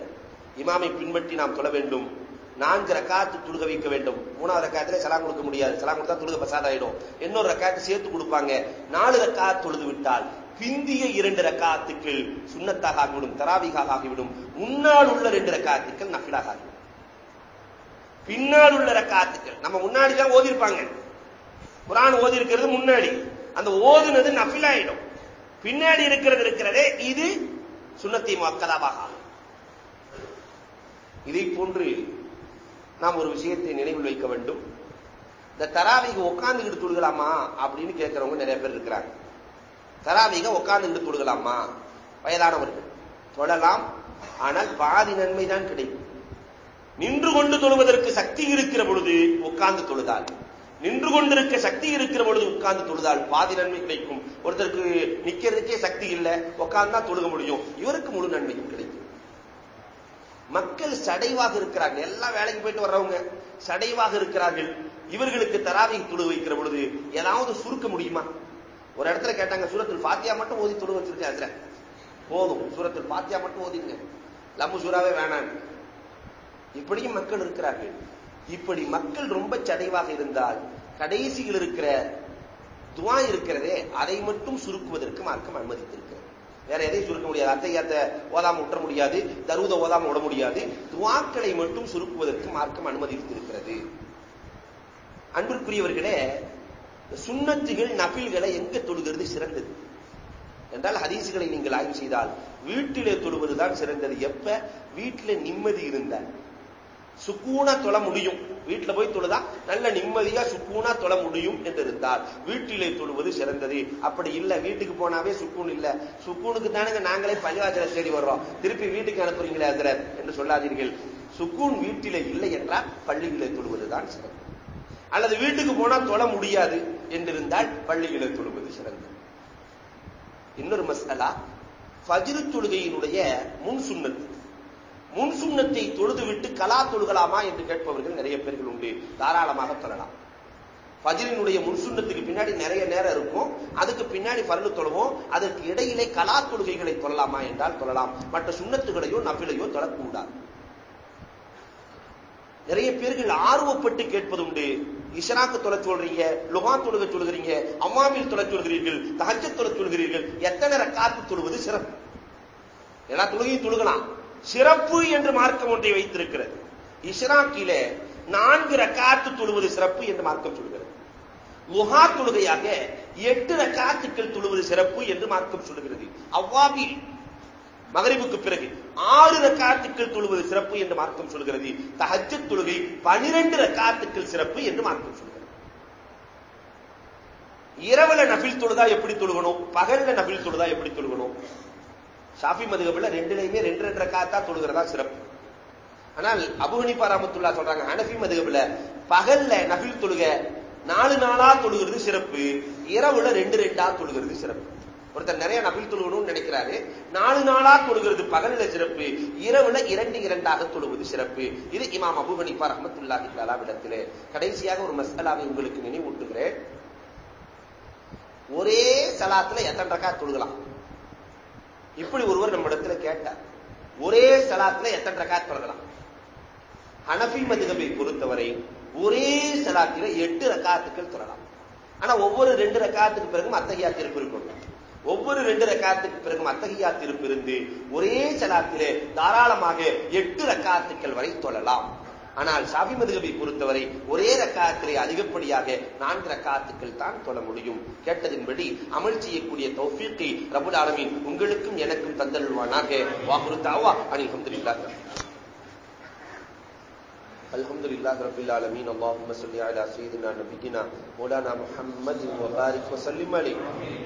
A: இமாமை பின்பற்றி நாம் தொழ வேண்டும். நான்கு ரக்காத்து துழுக வைக்க வேண்டும். மூணாவது ரக்காயத்துல சலாம் கொடுக்க முடியாது. சலாம் கொடுத்தா துழுக பசாதாயிடும். இன்னொரு ரக்காத்து சேர்த்து கொடுப்பாங்க. நாலு ரக்காத்து தொழுது விட்டால் பிந்திய இரண்டு ரக்காத்துக்கள் சுண்ணத்தாக ஆகிவிடும் தராவிகாக ஆகிவிடும் முன்னால் உள்ள ரெண்டு ரக்காத்துக்கள் நஃபிலாக ஆகிவிடும் பின்னால் உள்ள ரக்காத்துக்கள் நம்ம முன்னாடி தான் ஓதிருப்பாங்க குரான் ஓதி இருக்கிறது முன்னாடி. அந்த ஓதுனது நஃபிலாயிடும் பின்னாடி இருக்கிறது இருக்கிறதே இது சுண்ணத்தை மக்களாவாக ஆகும் இதை போன்று நாம் ஒரு விஷயத்தை நினைவில் வைக்க வேண்டும். இந்த தராவிக்கு உட்கார்ந்துக்கிட்டு தொழுகலாமா அப்படின்னு கேட்கிறவங்க நிறைய பேர் இருக்கிறாங்க. தராவிக உட்காந்துக்கிட்டு தொழுகலாமா வயதானவர்கள். தொழலாம். ஆனால் பாதி நன்மைதான் கிடைக்கும். நின்று கொண்டு தொழுவதற்கு சக்தி இருக்கிற பொழுது உட்கார்ந்து தொழுதால். நின்று கொண்டிருக்க சக்தி இருக்கிற பொழுது உட்கார்ந்து தொழுதால் பாதி நன்மை கிடைக்கும். ஒருத்தருக்கு நிக்கிறதுக்கே சக்தி இல்லை உட்கார்ந்தா தொழுக முடியும். இவருக்கு முழு நன்மையும் கிடைக்கும். மக்கள் சடைவாக இருக்கிறார்கள். எல்லா வேலைக்கு போயிட்டு வர்றவங்க சடைவாக இருக்கிறார்கள். இவர்களுக்கு தராவை துழு வைக்கிற பொழுது ஏதாவது சுருக்க முடியுமா? ஒரு இடத்துல கேட்டாங்க சூரத்தில் பாத்தியா மட்டும் ஓதி துழு வச்சிருக்கேன் அதுல. போதும் சூரத்தில் பாத்தியா மட்டும் ஓதிங்க லம்பு சூறாவே வேணாம். இப்படியும் மக்கள் இருக்கிறார்கள். இப்படி மக்கள் ரொம்ப சடைவாக இருந்தால் கடைசியில் இருக்கிற துவா இருக்கிறதே அதை மட்டும் சுருக்குவதற்கு மார்க்கம் அனுமதித்திருக்கிறது. வேற எதையும் சுருக்க முடியாது. அத்தையாத்த ஓதாம விட்டுற முடியாது. தருவத ஓதாம விட முடியாது. துவாக்களை மட்டும் சுருக்குவதற்கு மார்க்கம் அனுமதித்திருக்கிறது. அன்பிற்குரியவர்களே சுண்ணத்துகள் நபில்களை எங்க தொழுகிறது சிறந்தது? என்றால் ஹதீசுகளை நீங்கள் ஆய்வு செய்தால் வீட்டிலே தொழுவதுதான் சிறந்தது. எப்ப? வீட்டில நிம்மதி இருந்தால். சுக்கூனா தொழ முடியும். வீட்டுல போய் தொழுதா? நல்ல நிம்மதியா சுக்கூனா தொழ முடியும் என்று இருந்தால் வீட்டிலே தொழுவது சிறந்தது. அப்படி இல்ல வீட்டுக்கு போனாவே சுக்கூன் இல்ல. சுக்கூனுக்கு தானுங்க நாங்களே பள்ளிவாசல தேடி வர்றோம். திருப்பி வீட்டுக்கு அனுப்புறீங்களே அதிர என்று சொல்லாதீர்கள். சுக்கூன் வீட்டிலே இல்லை என்றால் பள்ளியிலே தொழுவதுதான் சிறந்தது. அல்லது வீட்டுக்கு போனா தொழ முடியாது என்றிருந்தால் பள்ளிகளை தொழுவது சிறந்தது. இன்னொரு மசாலா ஃபஜ்ரு தொழுகையினுடைய முன் சுண்ணத்து. முன் சுண்ணத்தை தொழுதுவிட்டு கலா தொழுகலாமா என்று கேட்பவர்கள் நிறைய பேர்கள் உண்டு. தாராளமாக தொழலாம். ஃபஜ்ரினுடைய முன் சுண்ணத்துக்கு பின்னாடி நிறைய நேரம் இருக்கும். அதுக்கு பின்னாடி பரலு தொழுவோம். அதற்கு இடையிலே கலா தொழுகைகளை தொழலாமா என்றால் தொழலாம். மற்ற சுண்ணத்துகளையோ நபிலையோ தொழக்கூடாது. நிறைய பேர்கள் ஆர்வப்பட்டு கேட்பதுண்டு. இஷராக்கு தொலை சொல்றீங்க லுகா தொழுக சொல்கிறீங்க அம்மாவில் தொலை சொல்கிறீர்கள் தகச்ச தொலை சொல்கிறீர்கள் எத்தனை ரக்காத்து தொழுவது சிறப்பு? ஏன்னா தொழுகையும் தொழுகலாம். சிறப்பு என்று மார்க்கம் ஒன்றை வைத்திருக்கிறது. இஷராக்கில நான்கு ரக்காத்து தொழுவது சிறப்பு என்று மார்க்கம் சொல்கிறது. லுகா தொழுகையாக எட்டு ரக்காத்துக்கள் தொழுவது சிறப்பு என்று மார்க்கம் சொல்கிறது. அவ்வாவில் மகரிபுக்கு பிறகு ஆறு ரக்காத்துக்கள் தொழுவது சிறப்பு என்று மார்க்கம் சொல்கிறது. தஹஜ் தொழுகை பனிரெண்டு ரக்காத்துக்கள் சிறப்பு என்று மார்க்கம் சொல்கிறது. இரவுல நபில் தொழுதா எப்படி தொழுகணும்? பகல்ல நபில் தொழுதா எப்படி தொழுகணும்? ஷாஃபி மதுகபில் ரெண்டுலையுமே ரெண்டு ரெண்டு ரக்காத்தா தொழுகிறதா சிறப்பு. ஆனால் அபுகனி பாராமத்துல்லா சொல்றாங்க ஹனஃபி மதுகபில் பகல்ல நபில் தொழுக நாலு நாளா தொழுகிறது சிறப்பு இரவுல ரெண்டு ரெண்டா தொழுகிறது சிறப்பு. ஒருத்தர் நிறைய நபில் தொழுகணும்னு நினைக்கிறாரு. நாலு நாளா தொழுகிறது பகல்ல சிறப்பு இரவுல இரண்டு இரண்டாக தொழுவது சிறப்பு. இது இமாம் அபு ஹனிஃபா ரஹமத்துல்லாஹி தாலா விடத்திலே. கடைசியாக ஒரு மசாலாவை உங்களுக்கு நினைவூட்டுகிறேன். ஒரே சலாத்துல எத்தனை ரக்கா தொழுகலாம்? இப்படி ஒருவர் நம்ம இடத்துல கேட்டார். ஒரே சலாத்துல எத்தனை ரக்கா தொழுகலாம்? ஹனபி மதுகபை பொறுத்தவரை ஒரே சலாத்தில எட்டு ரக்காத்துக்கள் தொழலாம். ஆனா ஒவ்வொரு ரெண்டு ரக்காத்துக்கு பிறகும் அத்தகையா திருப்பி இருக்கணும் ஒவ்வொரு ரெண்டு ரக்காத்துக்கு பிறகும் அத்தகையா திருப்பிருந்து ஒரே சலாத்திலே தாராளமாக எட்டு ரக்காத்துக்கள் வரை தொழலாம். ஆனால் ஷாபி மதுகபை பொறுத்தவரை ஒரே ரக்காத்திலே அதிகப்படியாக நான்கு ரக்காத்துக்கள் தான் தொழ முடியும். கேட்டதின்படி அமல் செய்யக்கூடிய தௌஃபீக்கை ரபுல் ஆலமின் உங்களுக்கும் எனக்கும் தந்தல்வானாக வாகுரு தாவா. அனில் الحمد لله رب العالمين اللهم صل على سيدنا نبينا مولانا محمد وبارك وسلم عليه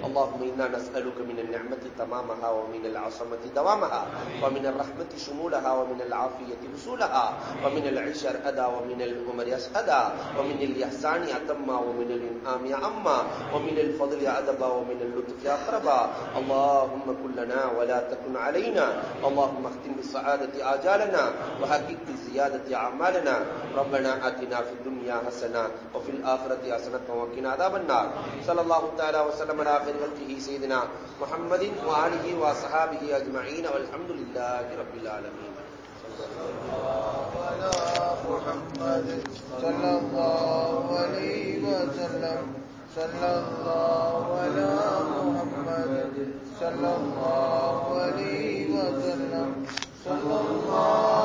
A: اللهم أنا نسالك من النعمه تمامها ومن العصمه دوامها ومن الرحمه شمولها ومن العافيه وصولها ومن العشر ادا ومن العمر اسعدا ومن الاحسان اتما ومن الانعام اما ومن الفضل ادبا ومن اللطف اقربا. اللهم كلنا ولا تكن علينا اللهم اختم بالسعاده آجالنا وحقق بالزياده اعمالنا. ربنا آتنا في الدنيا حسنا وفي الآخرة حسنا وقنا عذاب النار. صلى الله تعالى وسلم على خير خلقه سيدنا محمد وآله وصحابه أجمعين والحمد لله رب العالمين صلى الله عليه وسلم.
B: صلى الله على محمد صلى الله عليه وسلم. صلى الله